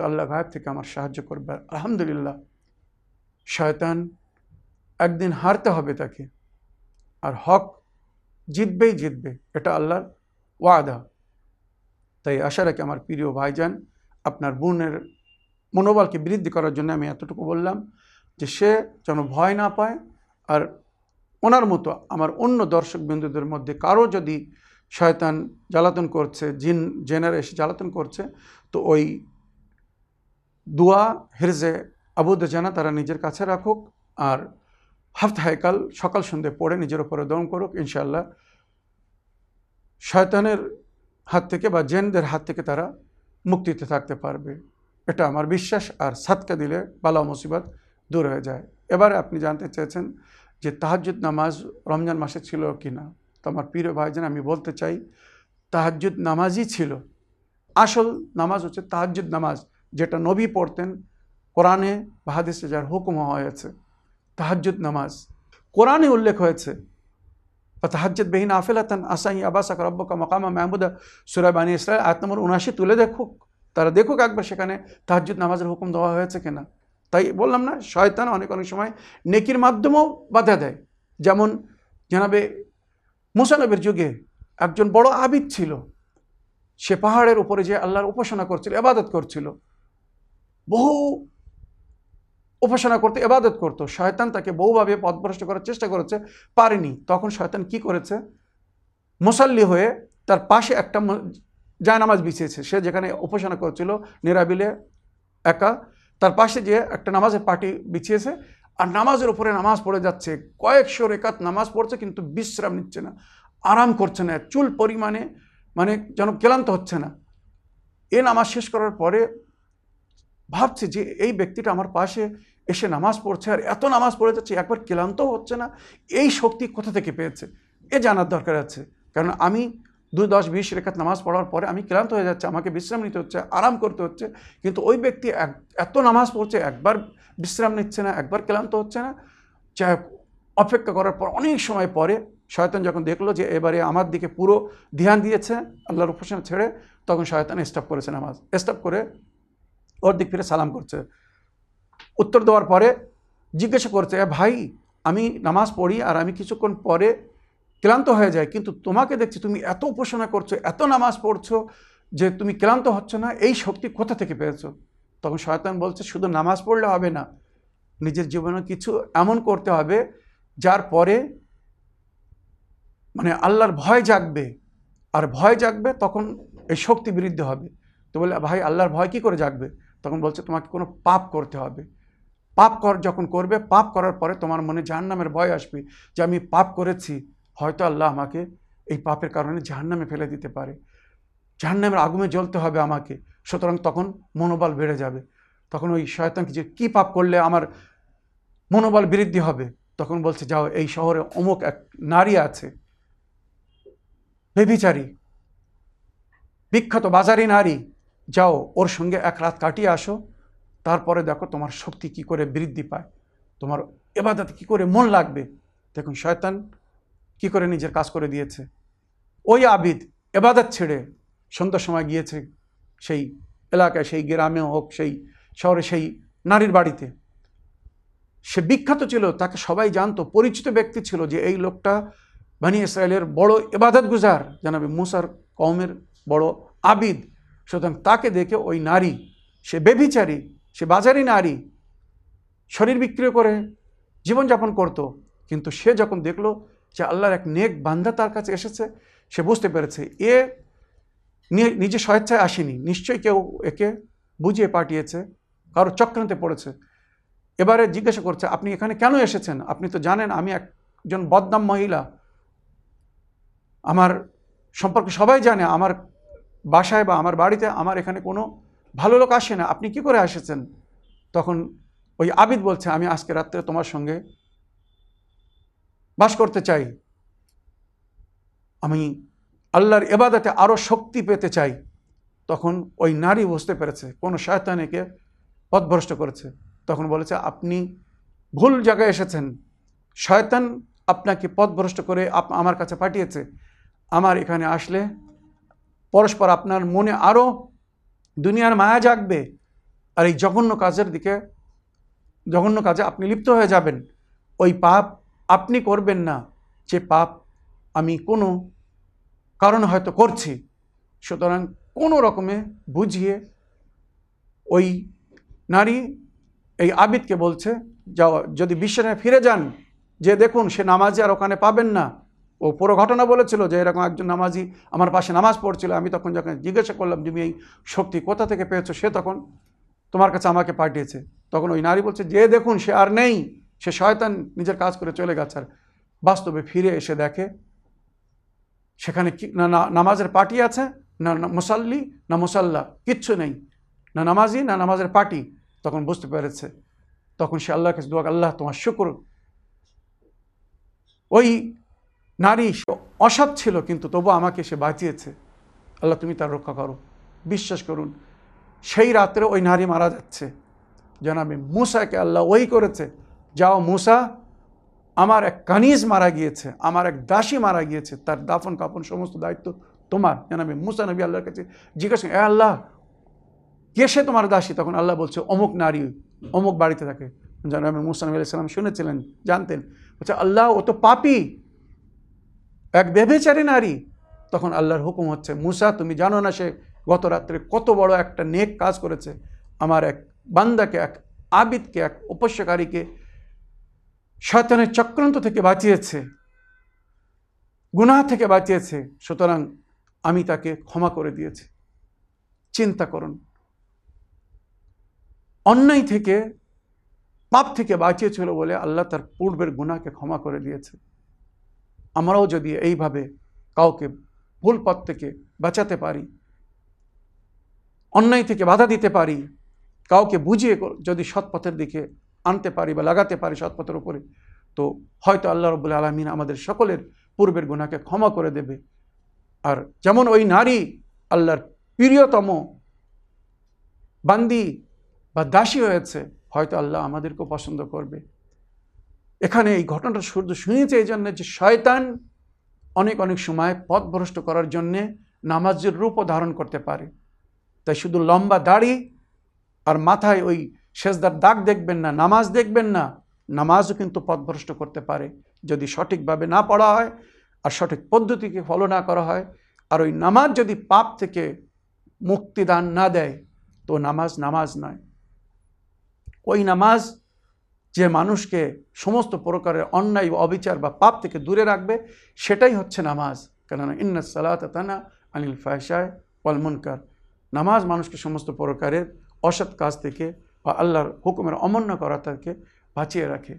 তো আল্লাহ গায়েব থেকে আমার সাহায্য করবে। আলহামদুলিল্লাহ, শয়তান একদিন হারতে হবে তাকে। আর হক জিতবেই জিতবে, এটা আল্লাহর ওয়াদা। তাই আশা রাখি আমার প্রিয় ভাইজান, আপনার বোনের মনোবলকে বৃদ্ধি করার জন্য আমি এতটুকু বললাম যে সে যেন ভয় না পায় আর ওনার মতো আমার অন্য দর্শক বিন্দুদের মধ্যে কারও যদি শয়তান জ্বালাতন করছে, জিন জেনার এসে জ্বালাতন করছে, তো ওই দোয়া, হিরজে আবুদ জানা তারা নিজের কাছে রাখুক আর হাফত হাইকাল সকাল সন্ধ্যে পড়ে নিজের উপরে দম করুক ইনশাল্লাহ শয়তানের হাত থেকে বা জেনদের হাত থেকে তারা মুক্তিতে থাকতে পারবে। এটা আমার বিশ্বাস আর সাতকা দিলে বালা মুসিবত দূর হয়ে যায়। এবারে আপনি জানতে চেয়েছেন যে তাহাজ্জুদ নামাজ রমজান মাসে ছিল কি না? তো আমার প্রিয় ভাইজান, আমি বলতে চাই, তাহাজ্জুদ নামাজই ছিল। আসল নামাজ হচ্ছে তাহাজ্জুদ নামাজ। যেটা নবী পড়তেন, কোরআনে বা হাদিসে যার হুকুম হওয়া হয়েছে, তাহাজ্জুদ নামাজ। কোরআনে উল্লেখ হয়েছে তাহাজ্জুদ বেহিন আফেলাতান আসাই আবাসা রব্বকা মকামা মাহমুদা সুরাবানী ইসরায়েল আয়াত নম্বর উনাশি তুলে দেখুক। তারা দেখুক একবার সেখানে তাহাজ্জুদ নামাজের হুকুম দেওয়া হয়েছে কিনা। তাই বললাম না, শয়তান অনেক অনেক সময় নেকির মাধ্যমেও বাধা দেয়। যেমন জানাবে মুসানবের যুগে একজন বড় আবিদ ছিল। সে পাহাড়ের উপরে যে আল্লাহর উপাসনা করছিল এবাদত করছিল। বহু উপাসনা করতে এবাদত করতো। শয়তান তাকে বহুভাবে পথভ্রষ্ট করার চেষ্টা করেছে, পারেনি। তখন শয়তান কি করেছে? মুসাল্লি হয়ে তার পাশে একটা জায়নামাজ বিছিয়েছে। সে যেখানে উপাসনা করছিল, নিরাবিলে, একা, তার পাশে যে একটা নামাজের পার্টি বিছিয়েছে, আর নামাজের উপরে নামাজ পড়ে যাচ্ছে। কয়েকশো রেখাত নামাজ পড়ছে, কিন্তু বিশ্রাম নিচ্ছে না। আরাম করছে না। চুল পরিমাণে মানে যেন ক্লান্ত হচ্ছে না। এ নামাজ শেষ করার পরে ভাবছে যে এই ব্যক্তিটা আমার পাশে এসে নামাজ পড়ছে আর এত নামাজ পড়ে যাচ্ছে, একবার ক্লান্ত হচ্ছে না। এই শক্তি কোথা থেকে পেয়েছে? এ জানার দরকার আছে। কারণ আমি দু দশ বিশ রেখাত নামাজ পড়ার পরে আমি ক্লান্ত হয়ে যাচ্ছে, আমাকে বিশ্রাম নিতে হচ্ছে, আরাম করতে হচ্ছে। কিন্তু ওই ব্যক্তি এক, এত নামাজ পড়ছে, একবার বিশ্রাম নিচ্ছে না, একবার ক্লান্ত হচ্ছে না। চাই অপেক্ষা করার পর অনেক সময় পরে শয়তান যখন দেখল যে এবারে আমার দিকে পুরো ধ্যান দিয়েছে, আল্লাহর উপাসনা ছেড়ে, তখন শয়তান স্টপ করেছে নামাজ। স্টপ করে ওর দিক ফিরে সালাম করছে। উত্তর দেওয়ার পরে জিজ্ঞাসা করছে ভাই, আমি নামাজ পড়ি আর আমি কিছুক্ষণ পরে ক্লান্ত হয়ে যায় কিন্তু তোমাকে দেখছি তুমি এত উপাসনা করছ, এত নামাজ পড়ছো যে তুমি ক্লান্ত হচ্ছ না, এই শক্তি কোথা থেকে পেয়েছ? তখন শয়তান বলছে, শুধু নামাজ পড়লে হবে না, নিজের জীবনে কিছু এমন করতে হবে যার পরে মানে আল্লাহর ভয় জাগবে, আর ভয় জাগবে তখন এই শক্তি বৃদ্ধি হবে। তো বলে, ভাই, আল্লাহর ভয় কী করে জাগবে? তখন বলছে, তোমাকে কোনো পাপ করতে হবে। পাপ কর, যখন করবে, পাপ করার পরে তোমার মনে জাহান্নামের ভয় আসবে যে, আমি পাপ করেছি। হয়তো আল্লাহ আমাকে এই পাপের কারণে জাহান্নামে ফেলে দিতে পারে। জাহান্নামের আগুনে জ্বলতে হবে আমাকে। সুতরাং তখন মনোবল বেড়ে যাবে। তখন ওই শয়তানকে যে, কী পাপ করলে আমার মনোবল বৃদ্ধি হবে? তখন বলছে, যাও, এই শহরে অমুক এক নারী আছে। বেবিচারী। বিখ্যাত বাজারি নারী। যাও, ওর সঙ্গে এক রাত কাটিয়ে আসো। তারপরে দেখো তোমার শক্তি কি করে বৃদ্ধি পায়, তোমার এবাদাতে কি করে মন লাগবে। দেখুন, শয়তান কি করে নিজের কাজ করে দিয়েছে। ওই আবিদ এবাদত ছেড়ে সন্ধ্যার সময় গিয়েছে সেই এলাকায়, সেই গ্রামে হোক, সেই শহরে, সেই নারীর বাড়িতে। সে বিখ্যাত ছিল, তাকে সবাই জানতো, পরিচিত ব্যক্তি ছিল যে এই লোকটা বানি ইসরায়েলের বড় এবাদত গুজার জানাবে মুসার কওমের বড় আবিদ। সুতরাং তাকে দেখে ওই নারী, সে বেবিচারী সে বাজারি নারী, শরীর বিক্রি করে, জীবনযাপন করত। কিন্তু সে যখন দেখল যে আল্লাহর এক নেক বান্ধা তার কাছে এসেছে, সে বুঝতে পেরেছে, এ নিজে স্বেচ্ছায় আসেনি। নিশ্চয়ই কেউ একে বুঝিয়ে পাঠিয়েছে, কারও চক্রান্তে পড়েছে। এবারে জিজ্ঞাসা করছে, আপনি এখানে কেন এসেছেন? আপনি তো জানেন আমি একজন বদনাম মহিলা। আমার সম্পর্কে সবাই জানে, আমার বাসায় বা আমার বাড়িতে আমার এখানে কোনো ভালো লোক আসে না, আপনি কি করে এসেছেন? তখন ওই আবিদ বলছে, আমি আজকে রাত্রে তোমার সঙ্গে বাস করতে চাই। আমি আল্লাহর এবাদাতে আরও শক্তি পেতে চাই। তখন ওই নারী বুঝতে পেরেছে, কোনো শয়তানিকে পথভ্রষ্ট করেছে। তখন বলেছে, আপনি ভুল জায়গায় এসেছেন। শয়তান আপনাকে পথভ্রষ্ট করে আমার কাছে পাঠিয়েছে। আমার এখানে আসলে পরস্পর আপনার মনে আরও দুনিয়ার মায়া জাগবে। আর এই জঘন্য কাজের দিকে, জঘন্য কাজে আপনি লিপ্ত হয়ে যাবেন। ওই পাপ আপনি করবেন না। যে পাপ আমি কোনো কারণ হয়তো করছি, সুতরাং কোনো রকমে বুঝিয়ে ওই নারী এই আবিদকে বলছে, যাও, যদি বিশ্বে ফিরে যান, যে দেখুন সে নামাজে আর ওখানে পাবেন না। ও পুরো ঘটনা বলেছিল যে এরকম একজন নামাজি আমার পাশে নামাজ পড়ছিল, আমি তখন যখন জিজ্ঞাসা করলাম, তুমি এই শক্তি কোথা থেকে পেয়েছ? সে তখন, তোমার কাছে আমাকে পাঠিয়েছে। তখন ওই নারী বলছে, যে দেখুন, সে আর নেই, সে শয়তান নিজের কাজ করে চলে গেছে। আর বাস্তবে ফিরে এসে দেখে, সেখানে কি, না নামাজের পার্টি আছে না, মুসাল্লি, না মুসাল্লা, কিচ্ছু নেই। না নামাজি, না নামাজের পার্টি। তখন বুঝতে পেরেছে, তখন সে আল্লাহর কাছে দোয়া, আল্লাহ, তোমার শুক্র। ওই নারী অসৎ ছিল কিন্তু তবু আমাকে সে বাঁচিয়েছে। আল্লাহ তুমি তার রক্ষা করো। বিশ্বাস করুন, সেই রাত্রে ওই নারী মারা যাচ্ছে। জানাবে মুসাকে আল্লাহ ওই করেছে, যাও মুসা, আমার এক কানিজ মারা গিয়েছে, আমার এক দাসী মারা গিয়েছে, তার দাফন কাপন সমস্ত দায়িত্ব তোমার। জানাবে মুসা নবী আল্লাহর কাছে জিজ্ঞাসা এ আল্লাহ, কে সে তোমার দাসী? তখন আল্লাহ বলছে, অমুক নারী, অমুক বাড়িতে থাকে। জানাবে মুসা নবী আলাইসালাম শুনেছিলেন, জানতেন। বলছে, আল্লাহ, ও তো পাপি। এক বেবেচারী নারী। তখন আল্লাহর হুকুম হচ্ছে, মুসা, তুমি জানো না সে গত রাত্রে কত বড় একটা নেক কাজ করেছে। আমার এক বান্দাকে, এক আবিদকে, এক উপস্যকারীকে শয়তানের চক্রান্ত থেকে বাঁচিয়েছে, গুনাহ থেকে বাঁচিয়েছে। সুতরাং আমি তাকে ক্ষমা করে দিয়েছি। চিন্তা করুন। অন্যায় থেকে, পাপ থেকে বাঁচিয়েছিল বলে আল্লাহ তার পূর্বের গুনাহকে ক্ষমা করে দিয়েছে। আমরাও যদি এইভাবে কাউকে ভুল পথ থেকে বাঁচাতে পারি, অন্যায় থেকে বাধা দিতে পারি, কাউকে বুঝিয়ে যদি সৎপথের দিকে আনতে পারি বা লাগাতে পারি সৎপথের উপরে, তো হয়তো আল্লাহ রবুল্লা আলমিন আমাদের সকলের পূর্বের গুণাকে ক্ষমা করে দেবে। আর যেমন ওই নারী আল্লাহর প্রিয়তম বান্দি বা দাসী হয়েছে, হয়তো আল্লাহ আমাদেরকেও পছন্দ করবে। এখানে এই ঘটনাটা শুধু শুনেছে এই জন্য যে শয়তান অনেক অনেক সময় পথভ্রষ্ট করার জন্যে নামাজের রূপও ধারণ করতে পারে। তাই শুধু লম্বা দাড়ি আর মাথায় ওই শেষদার দাগ দেখবেন না, নামাজ দেখবেন না, নামাজও কিন্তু পথভ্রষ্ট করতে পারে। যদি সঠিকভাবে না পড়া হয় আর সঠিক পদ্ধতিকে ফলো না করা হয় আর ওই নামাজ যদি পাপ থেকে মুক্তিদান না দেয়, তো নামাজ নামাজ নয়। ওই নামাজ যে মানুষকে সমস্ত প্রকারের অন্যায়, অবিচার বা পাপ থেকে দূরে রাখবে, সেটাই হচ্ছে নামাজ। কেননা ইন্না সালাত আনিল ফায়সায় ওয়ালমুনকার নামাজ মানুষকে সমস্ত প্রকারের অসৎ কাজ থেকে বা আল্লাহর হুকুমের অমান্য করা থেকে বাঁচিয়ে রাখে।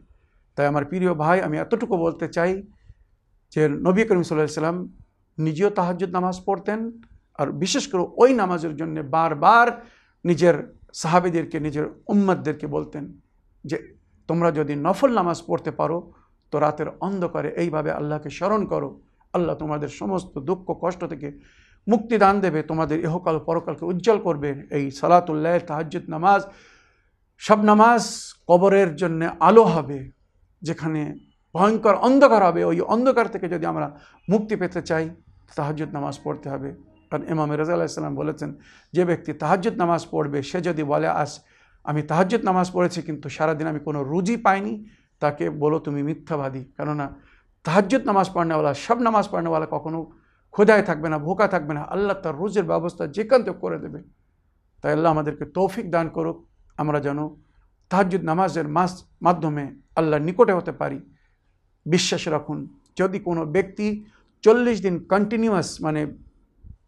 তাই আমার প্রিয় ভাই, আমি এতটুকু বলতে চাই যে নবী করিম সাল্লাম নিজেও তাহাজুদ নামাজ পড়তেন আর বিশেষ করে ওই নামাজের জন্য বারবার নিজের সাহাবিদেরকে, নিজের উম্মদদেরকে বলতেন যে তোমরা যদি নফল নামাজ পড়তে পারো, তো রাতের অন্ধকারে এইভাবে আল্লাহকে স্মরণ করো। আল্লাহ তোমাদের সমস্ত দুঃখ, কষ্ট থেকে মুক্তি দান দেবে, তোমাদের ইহকাল পরকালকে উজ্জ্বল করবে। এই সালাতুল্লাহ তাহাজ্জুদ নামাজ, সব নামাজ কবরের জন্য আলো হবে, যেখানে ভয়ঙ্কর অন্ধকার হবে। ওই অন্ধকার থেকে যদি আমরা মুক্তি পেতে চাই তাহাজ্জুদ নামাজ পড়তে হবে। কারণ ইমাম রাজা আলাইসাল্লাম বলেছেন, যে ব্যক্তি তাহাজ্জুদ নামাজ পড়বে, সে যদি বলে, আস আমি তাহাজ্জুদ নামাজ পড়েছি, কিন্তু সারাদিন আমি কোনো রুজি পাইনি। তাকে বলো তুমি মিথ্যাবাদী। কেননা তাহাজ্জুদ নামাজ পড়নেওয়ালা, সব নামাজ পড়নেওয়ালা কখনো খোদায় থাকবে না, ভোকা থাকবে না। আল্লাহ তার রোজের ব্যবস্থা যেখান থেকে করে দেবে। তাই আল্লাহ আমাদেরকে তৌফিক দান করুক। আমরা যেন তাহাজুদ নামাজের মাস, মাধ্যমে আল্লাহর নিকটে হতে পারি। বিশ্বাস রাখুন, যদি কোনো ব্যক্তি চল্লিশ দিন কন্টিনিউয়াস মানে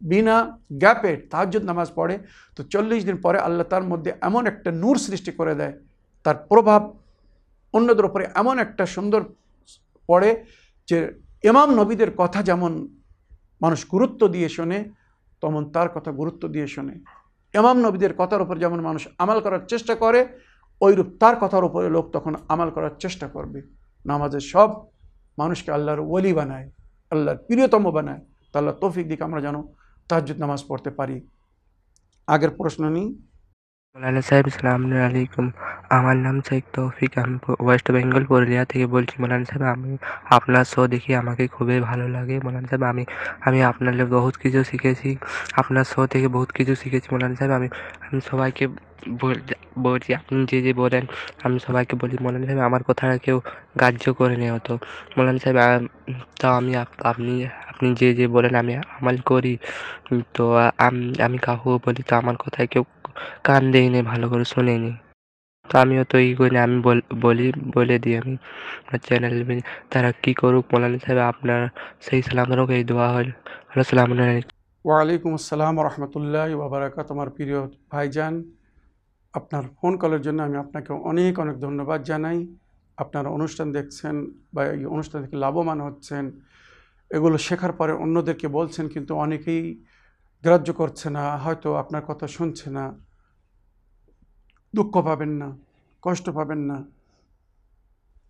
বিনা গ্যাপে তাহাজুদ নামাজ পড়ে, তো চল্লিশ দিন পরে আল্লাহ তার মধ্যে এমন একটা নূর সৃষ্টি করে দেয়, তার প্রভাব অন্যদের ওপরে এমন একটা সুন্দর পড়ে যে এমাম নবীদের কথা যেমন মানুষ গুরুত্ব দিয়ে শোনে, তেমন তার কথা গুরুত্ব দিয়ে শোনে। এমাম নবীদের কথার উপর যেমন মানুষ আমাল করার চেষ্টা করে ওইরূপ তার কথার উপরে লোক তখন আমাল করার চেষ্টা করবে। নামাজের সব মানুষকে আল্লাহর ওলি বানায়, আল্লাহর প্রিয়তম বানায়। তা আল্লাহ তৌফিক দিকে, আমরা যেন তাহাজুদ নামাজ পড়তে পারি। আগের প্রশ্ন নিই। মৌলানা সাহেব সালাম আলাইকুম। আমার নাম শেখ তৌফিক। আমি ওয়েস্ট বেঙ্গল পুরুলিয়া থেকে বলছি মৌলানা সাহেব আমি আপনার শো দেখি আমাকে খুবই ভালো লাগে। মৌলানা সাহেব আমি আমি আপনার বহুত কিছু শিখেছি। আপনার শো থেকে বহুত কিছু শিখেছি মৌলানা সাহেব। আমি আমি সবাইকে বল- বলছি আপনি যে যে বলেন আমি সবাইকে বলি মৌলানা সাহেব আমার কথাটা কেউ গ্রাহ্য করে নেই হতো মৌলানা সাহেব আম, তো আমি আপ- আপনি আপনি যে যে বলেন আমি আমল করি। তো আমি কাউকে বলি তো আমার কথায় কেউ কান দেয়নি, ভালো করে শোনেনি। তো আমিও তো ই করি আমি বল- বলি দিই আমি। চ্যানেল তারা কী করুক মৌলানা সাহেব আপনার, সেই সালাম এই দোয়া হল হ্যালো, সালাম ওয়ালাইকুম আসসালাম রহমতুল্লাহ ওবরাকাত। আমার প্রিয় ভাইজান, আপনার ফোন কলের জন্য আমি আপনাকে অনেক অনেক ধন্যবাদ জানাই। আপনার অনুষ্ঠান দেখছেন বা এই অনুষ্ঠান থেকে লাভবান হচ্ছেন। এগুলো শেখার পরে অন্যদেরকে বলছেন, কিন্তু অনেকেই গ্রাহ্য করছে না, হয়তো আপনার কথা শুনছে না, দুঃখ পাবেন না, কষ্ট পাবেন না।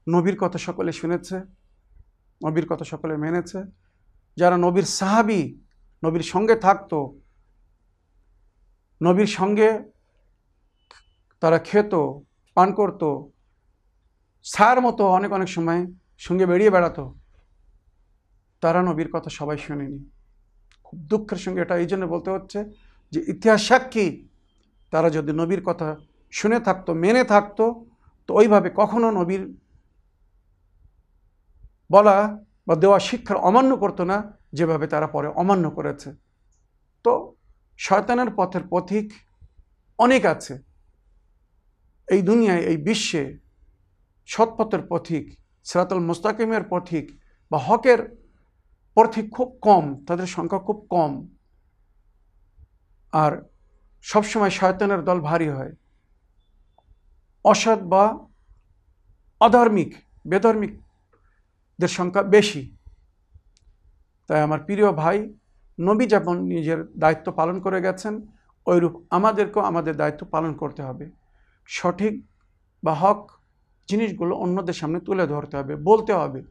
নবীর কথা সকলে শুনেছে, নবীর কথা সকলে মেনেছে। যারা নবীর সাহাবি, নবীর সঙ্গে থাকতো, নবীর সঙ্গে তারা খেত, পান করত সার মতো অনেক অনেক সময় সঙ্গে বেরিয়ে বেড়াতো, তারা নবীর কথা সবাই শোনেনি। খুব দুঃখের সঙ্গে এটা এই জন্য বলতে হচ্ছে যে ইতিহাস সাক্ষী, তারা যদি নবীর কথা শুনে থাকতো, মেনে থাকতো, তো ওইভাবে কখনো নবীর বলা বা দেওয়া শিক্ষার অমান্য করতো না যেভাবে তারা পরে অমান্য করেছে। তো শয়তানের পথের পথিক অনেক আছে। এই দুনিয়ায়, এই বিশ্বে সৎপথের পথিক, সিরাতুল মুস্তাকিমের পথিক বা হকের পথিক খুব কম, তাদের সংখ্যা খুব কম। আর সবসময় শয়তানের দল ভারী হয়। অসৎ বা অধার্মিক, বেধর্মিকদের সংখ্যা বেশি। তাই আমার প্রিয় ভাই, নবী যেমন নিজের দায়িত্ব পালন করে গেছেন ওইরূপ আমাদেরকেও আমাদের দায়িত্ব পালন করতে হবে। সঠিক বা হক জিনিসগুলো অন্যদের সামনে তুলে ধরতে হবে, বলতে হবে।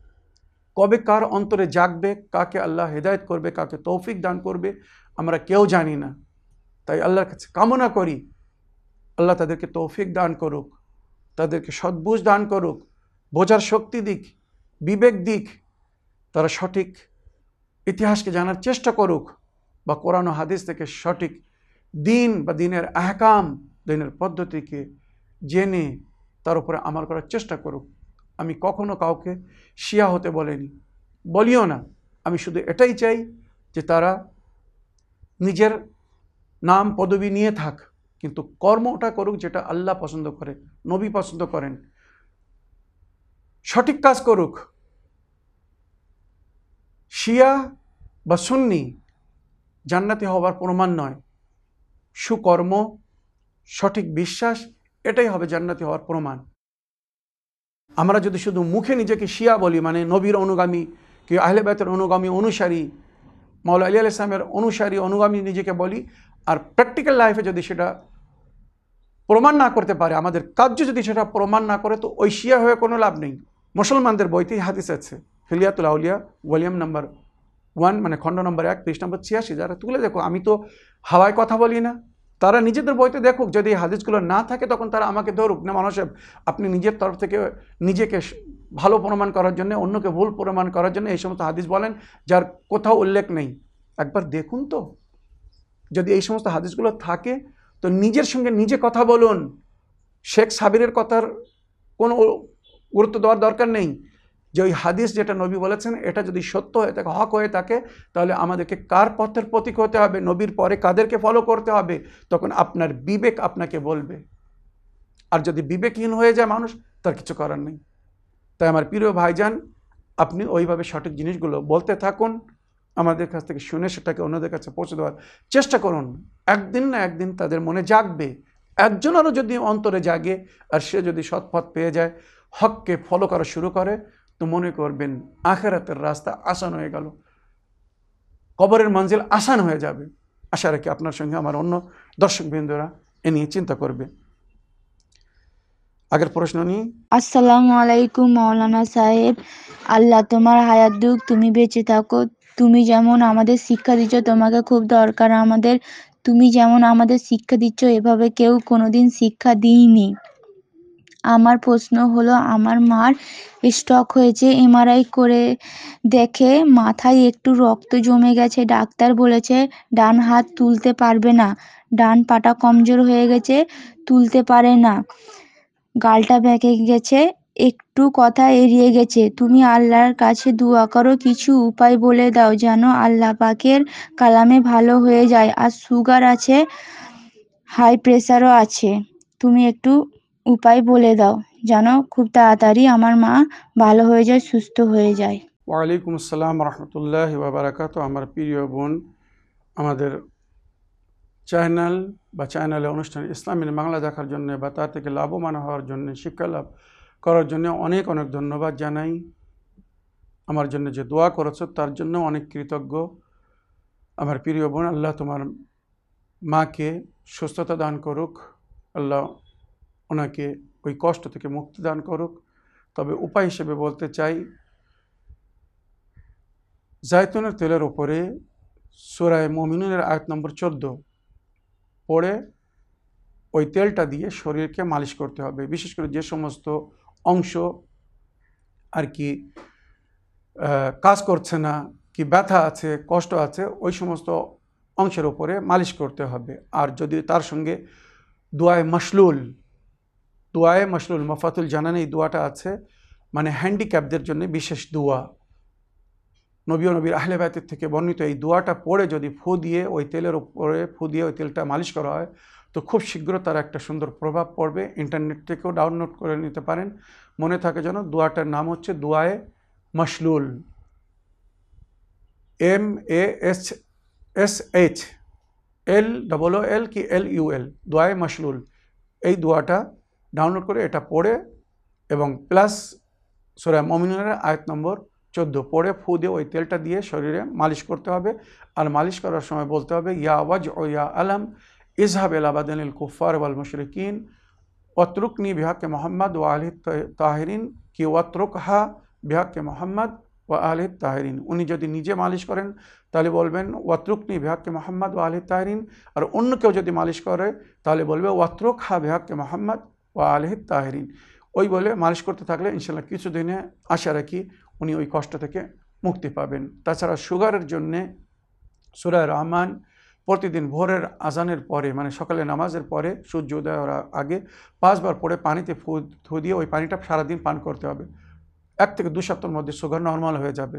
কবে কার অন্তরে জাগবে, কাকে আল্লাহ হেদায়েত করবে, কাকে তৌফিক দান করবে, আমরা কেউ জানি না। তাই আল্লাহর কাছে কামনা করি, আল্লাহ তাদেরকে তৌফিক দান করুক, তাদেরকে সদ্বুঝ দান করুক, বোঝার শক্তি দিক, বিবেক দিক, তারা সঠিক ইতিহাসকে জানার চেষ্টা করুক বা কোরআন হাদিস থেকে সঠিক দিন বা দিনের আহকাম, দিনের পদ্ধতিকে জেনে তার উপরে আমার করার চেষ্টা করুক। আমি কখনো কাউকে শিয়া হতে বলিনি। বলিও না। আমি শুধু এটাই চাই যে তারা নিজের নাম পদবি নিয়ে থাক, কিন্তু কর্মটা করুক যেটা আল্লাহ পছন্দ করে, নবী পছন্দ করেন। সঠিক কাজ করুক। শিয়া বা সুন্নি জান্নাতি হওয়ার প্রমাণ নয়। সুকর্ম, সঠিক বিশ্বাস, এটাই হবে জান্নাতি হওয়ার প্রমাণ। আমরা যদি শুধু মুখে নিজেকে শিয়া বলি মানে নবীর অনুগামী কি আহলে বাইতের অনুগামী অনুসারী, মাওলা আলী আল ইসলামের অনুসারী, অনুগামী নিজেকে বলি, আর প্র্যাকটিক্যাল লাইফে যদি সেটা প্রমাণ না করতে পারে, আমাদের কার্য যদি সেটা প্রমাণ না করে, তো ওই শিয়া হয়ে কোনো লাভ নেই। মুসলমানদের বইতেই হাদিস আছে হিলিয়াতুল আউলিয়া, ভলিউম নাম্বার ওয়ান মানে খণ্ড নম্বর এক পৃষ্ঠ নম্বর ছিয়াশি, যারা তুলে দেখো, আমি তো হাওয়ায় কথা বলি না। তারা নিজেদের বইতে দেখুক, যদি এই হাদিসগুলো না থাকে, তখন তারা আমাকে ধরুক। না মানুষ আপনি নিজের তরফ থেকে নিজেকে ভালো প্রমাণ করার জন্য, অন্যকে ভুল প্রমাণ করার জন্য এই সমস্ত হাদিস বলেন, যার কোথাও উল্লেখ নেই। একবার দেখুন তো। যদি এই সমস্ত হাদিসগুলো থাকে, তো নিজের সঙ্গে নিজে কথা বলুন। শেখ সাবিরের কথার কোনো গুরুত্ব দেওয়ার দরকার নেই। যে ওই হাদিস যেটা নবী বলেছেন, এটা যদি সত্য হয়ে থাকে হক হয়ে থাকে, তাহলে আমাদেরকে কার পথের প্রতীক হতে হবে? নবীর পরে কাদেরকে ফলো করতে হবে? তখন আপনার বিবেক আপনাকে বলবে। আর যদি বিবেকহীন হয়ে যায় মানুষ, তার কিছু করার নেই। তাই আমার প্রিয় ভাইজান, আপনি ওইভাবে সঠিক জিনিসগুলো বলতে থাকুন। আমাদের কাছ থেকে শুনে সেটাকে অন্যদের কাছে পৌঁছে দেওয়ার চেষ্টা করুন। একদিন না একদিন তাদের মনে জাগবে। একজনেরও যদি অন্তরে জাগে, আর সে যদি সৎপথ পেয়ে যায়, হককে ফলো করা শুরু করে তো মনে করবেন, আখেরাতের রাস্তা আসান হয়ে গেল। কবরের মঞ্জিল আসান হয়ে যাবে। আশা রাখি আপনার সঙ্গে আমার অন্য দর্শকবৃন্দরা এ নিয়ে চিন্তা করবে। আগের প্রশ্ন নিয়ে আসসালামু আলাইকুম মাওলানা সাহেব। আল্লাহ, তোমার হায়াত দুক তুমি বেঁচে থাকো। তুমি যেমন আমাদের শিক্ষা দিচ্ছ, তোমাকে খুব দরকার আমাদের। তুমি যেমন আমাদের শিক্ষা দিচ্ছ, এভাবে কেউ কোনোদিন শিক্ষা দিইনি। আমার প্রশ্ন হলো, আমার মার স্ট্রোক হয়েছে, এমআরআই করে দেখে মাথায় একটু রক্ত জমে গেছে। ডাক্তার বলেছে, ডান হাত তুলতে পারবে না। ডান পাটা কমজোর হয়ে গেছে, তুলতে পারে না। গালটা বেঁকে গেছে, একটু কথা এড়িয়ে গেছে। তুমি আল্লাহর কাছে দোয়া করো, কিছু উপায় বলে দাও যেন আল্লাহ পাকের কালামে ভালো হয়ে যায়। আর সুগার আছে, হাই প্রেশারও আছে। তুমি একটু উপায় বলে দাও। যেন খুব তাড়াতাড়ি আমার মা ভালো হয়ে যায়, সুস্থ হয়ে যায়। ওয়ালাইকুম আসসালাম রহমতুল্লাহ বারাকাত। আমার প্রিয় বোন, আমাদের চ্যানেল বা চ্যানেলে অনুষ্ঠান ইসলামের বাংলা দেখার জন্য বা তার থেকে লাভবান হওয়ার জন্য, শিক্ষা লাভ করার জন্য অনেক অনেক ধন্যবাদ জানাই। আমার জন্য যে দোয়া করেছ, তার জন্য অনেক কৃতজ্ঞ। আমার প্রিয় বোন, আল্লাহ তোমার মাকে সুস্থতা দান করুক। আল্লাহ ওনাকে ওই কষ্ট থেকে মুক্তি দান করুক। তবে উপায় হিসেবে বলতে চাই, জায়তুনের তেলের ওপরে সুরায় মমিনুনের আয়াত নম্বর চোদ্দ পড়ে ওই তেলটা দিয়ে শরীরকে মালিশ করতে হবে। বিশেষ করে যে সমস্ত অংশ আর কি কাজ করছে না, কি ব্যথা আছে, কষ্ট আছে, ওই সমস্ত অংশের ওপরে মালিশ করতে হবে। আর যদি তার সঙ্গে দোয়ায় মাসলুল দোয়ায় মাসলুল মফাতুল জানান এই দোয়াটা আছে। মানে হ্যান্ডিক্যাপদের জন্য বিশেষ দোয়া। নবী ও নবীর আহলে বায়তের থেকে বর্ণিত এই দোয়াটা পড়ে যদি ফু দিয়ে ওই তেলের উপরে ফু দিয়ে ওই তেলটা মালিশ করা হয়, তো খুব শীঘ্র তার একটা সুন্দর প্রভাব পড়বে। ইন্টারনেট থেকেও ডাউনলোড করে নিতে পারেন। মনে থাকে যেন দোয়াটার নাম হচ্ছে দোয়ায়ে মশলুল M A S S H, L double O L কি এল ইউ এল, দোয়ায়ে মশলুল এই দোয়াটা ডাউনলোড করে এটা পড়ে এবং প্লাস সোরা মমিনের আয়াত নম্বর চোদ্দ, পড়ে ফু দিয়ে ওই তেলটা দিয়ে শরীরে মালিশ করতে হবে আর মালিশ করার সময় বলতে হবে, ইয়া ওয়াজ ও ইয়া আলম ইজহাব এল আবাদিল কুফার ওয়াল মুশরিকিন, ওয়াতরুকনি বিহাকে মোহাম্মদ ও আলহ তাহরিন কি ওয়াতরুক হা বিহাকে মোহাম্মদ ও আলহ তাহরিন। উনি যদি নিজে মালিশ করেন, তাহলে বলবেন, ওয়াতরুকনি বিহাকে মোহাম্মদ ও আলহ তাহরিন। আর অন্য কেউ যদি মালিশ করে, তাহলে বলবে ওয়াতরুক হা বিহাকে মোহাম্মদ ও আলহ তাহরিন। ওই বলে মালিশ করতে থাকলে ইনশাল্লাহ কিছুদিনে আশা রাখি উনি ওই কষ্ট থেকে মুক্তি পাবেন। তাছাড়া সুগারের জন্যে সুরায় রহমান প্রতিদিন ভোরের আজানের পরে মানে সকালে নামাজের পরে সূর্য উদয় আগে পাঁচবার পরে পানিতে ফু, থু দিয়ে ওই পানিটা সারাদিন পান করতে হবে। এক থেকে দু সপ্তাহের মধ্যে সুগার নর্মাল হয়ে যাবে।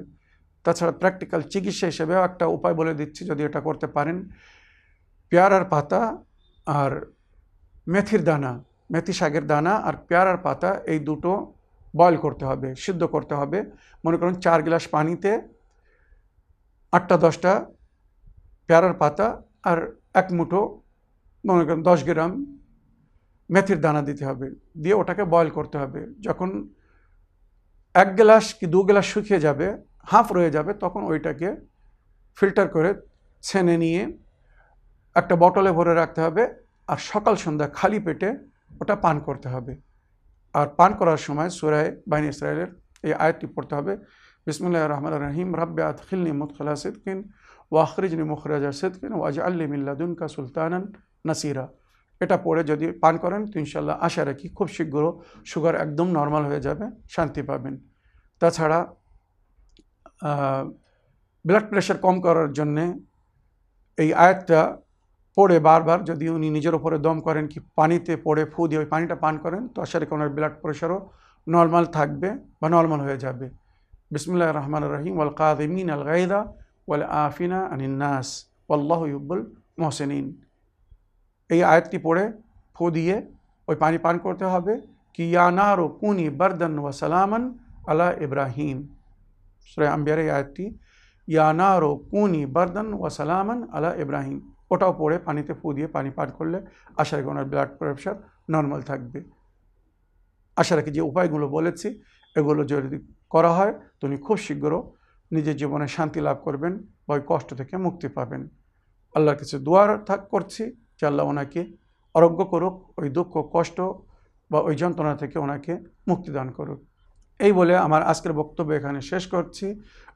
তাছাড়া প্র্যাকটিক্যাল চিকিৎসা হিসেবেও একটা উপায় বলে দিচ্ছি, যদি এটা করতে পারেন। পেয়ারার পাতা আর মেথির দানা মেথি শাকের দানা আর পেয়ারার পাতা এই দুটো বয়ল করতে হবে, সিদ্ধ করতে হবে। মনে করুন চার গ্লাস পানিতে আটটা, দশটা পেয়ারার পাতা আর এক মুঠো, মনে করেন দশ গ্রাম মেথির দানা দিতে হবে। দিয়ে ওটাকে বয়ল করতে হবে। যখন এক গ্লাস কি দু গ্লাস শুকিয়ে যাবে হাফ রয়ে যাবে, তখন ওইটাকে ফিল্টার করে ছেনে নিয়ে একটা বটলে ভরে রাখতে হবে। আর সকাল সন্ধ্যা খালি পেটে ওটা পান করতে হবে। আর পান করার সময় সুরায় বাইন ইসরায়েলের এই আয়াতটি পড়তে হবে। বিসমুল্লাহ রহমান রহিম, রাব্বে আতখিলনি মুদখলা সিদ্কিন ও আখরিজনি মুখরাজা সিদ্কিন ওয়াজ আল্লি মিল্লাদুনকা সুলতানান নাসিরা। এটা পড়ে যদি পান করেন তো ইনশাল্লাহ আশা রাখি খুব শীঘ্র সুগার একদম নর্মাল হয়ে যাবে, শান্তি পাবেন। তাছাড়া ব্লাড প্রেশার কম করার জন্যে এই আয়াতটা পড়ে বারবার, যদি উনি নিজের ওপরে দম করেন কি পানিতে পড়ে ফু দিয়ে ওই পানিটা পান করেন, তো আশা রেখে ওনার ব্লাড প্রেশারও নর্মাল থাকবে বা নর্মাল হয়ে যাবে। বিসমুল্লাহ রহমান রহিম। ওয়াল কাদিমিন আল গাইদা ওয়াল আফিনা আনিন্নাস ওয়াল্লাহ ইউবুল মহসেনিন। এই আয়াতটি পড়ে ফু দিয়ে ওই পানি পান করতে হবে কি ইয়ানার ও কুনি বরদন ওয়া সালামান আলা ইব্রাহিম। সুরে আম্বিয়ার এই আয়াতটি ইয়ানার কুনি বরদন ওয়া সালামান আলা ইব্রাহিম। ওটাও পড়ে, পানিতে ফু দিয়ে পানি পার করলে আশা রাখি ওনার ব্লাড প্রেশার নর্মাল থাকবে। আশা রাখি যে উপায়গুলো বলেছি, এগুলো যদি করা হয় তুমি খুব শীঘ্র নিজের জীবনে শান্তি লাভ করবেন বা ওই কষ্ট থেকে মুক্তি পাবেন। আল্লাহর কাছে দোয়ার থাক করছি যে আল্লাহ ওনাকে আরোগ্য করুক, ওই দুঃখ, কষ্ট বা ওই যন্ত্রণা থেকে ওনাকে মুক্তিদান করুক। এই বলে আমার আজকের বক্তব্য এখানে শেষ করছি।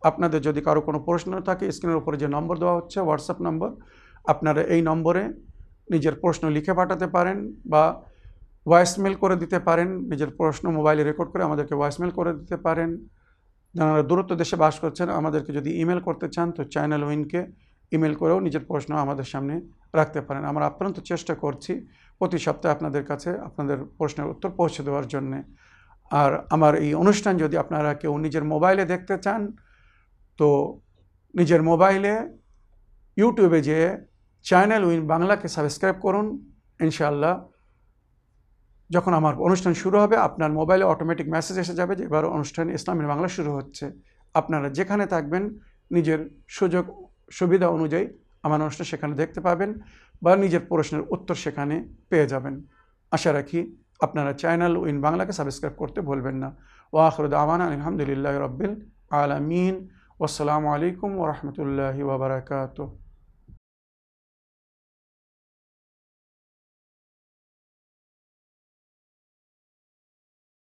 আপনাদের যদি কারও কোনো প্রশ্ন থাকে স্ক্রিনের উপরে যে নম্বর দেওয়া হচ্ছে হোয়াটসঅ্যাপ নম্বর আপনারা এই নম্বরে নিজের প্রশ্ন লিখে পাঠাতে পারেন বা ভয়েসমেল করে দিতে পারেন। নিজের প্রশ্ন মোবাইলে রেকর্ড করে আমাদেরকে ভয়েসমেল করে দিতে পারেন। যারা দূরত্ব দেশে বাস করছেন, আমাদেরকে যদি ইমেল করতে চান, তো চ্যানেল উইনকে ইমেল করেও নিজের প্রশ্ন আমাদের সামনে রাখতে পারেন। আমরা আপ্রান্ত চেষ্টা করছি প্রতি সপ্তাহে আপনাদের কাছে আপনাদের প্রশ্নের উত্তর পৌঁছে দেওয়ার জন্যে। আর আমার এই অনুষ্ঠান যদি আপনারা কেউ নিজের মোবাইলে দেখতে চান, তো নিজের মোবাইলে ইউটিউবে যে চ্যানেল উইন বাংলাকে সাবস্ক্রাইব করুন, ইনশাআল্লাহ। যখন আমার অনুষ্ঠান শুরু হবে, আপনার মোবাইলে অটোমেটিক মেসেজ এসে যাবে যে, এবার অনুষ্ঠান ইসলামী বাংলা শুরু হচ্ছে। আপনারা যেখানে থাকবেন, নিজের সুযোগ, সুবিধা অনুযায়ী আমার অনুষ্ঠান সেখানে দেখতে পাবেন বা নিজের প্রশ্নের উত্তর সেখানে পেয়ে যাবেন। আশা রাখি আপনারা চ্যানেল উইন বাংলাকে সাবস্ক্রাইব করতে ভুলবেন না। ওয়াখরুদ আমান আলহামদুলিল্লাহ রব্বিল আলমিন। ওসালামু আলাইকুম ওরহমতুল্লাহি ওবরাকাতুহ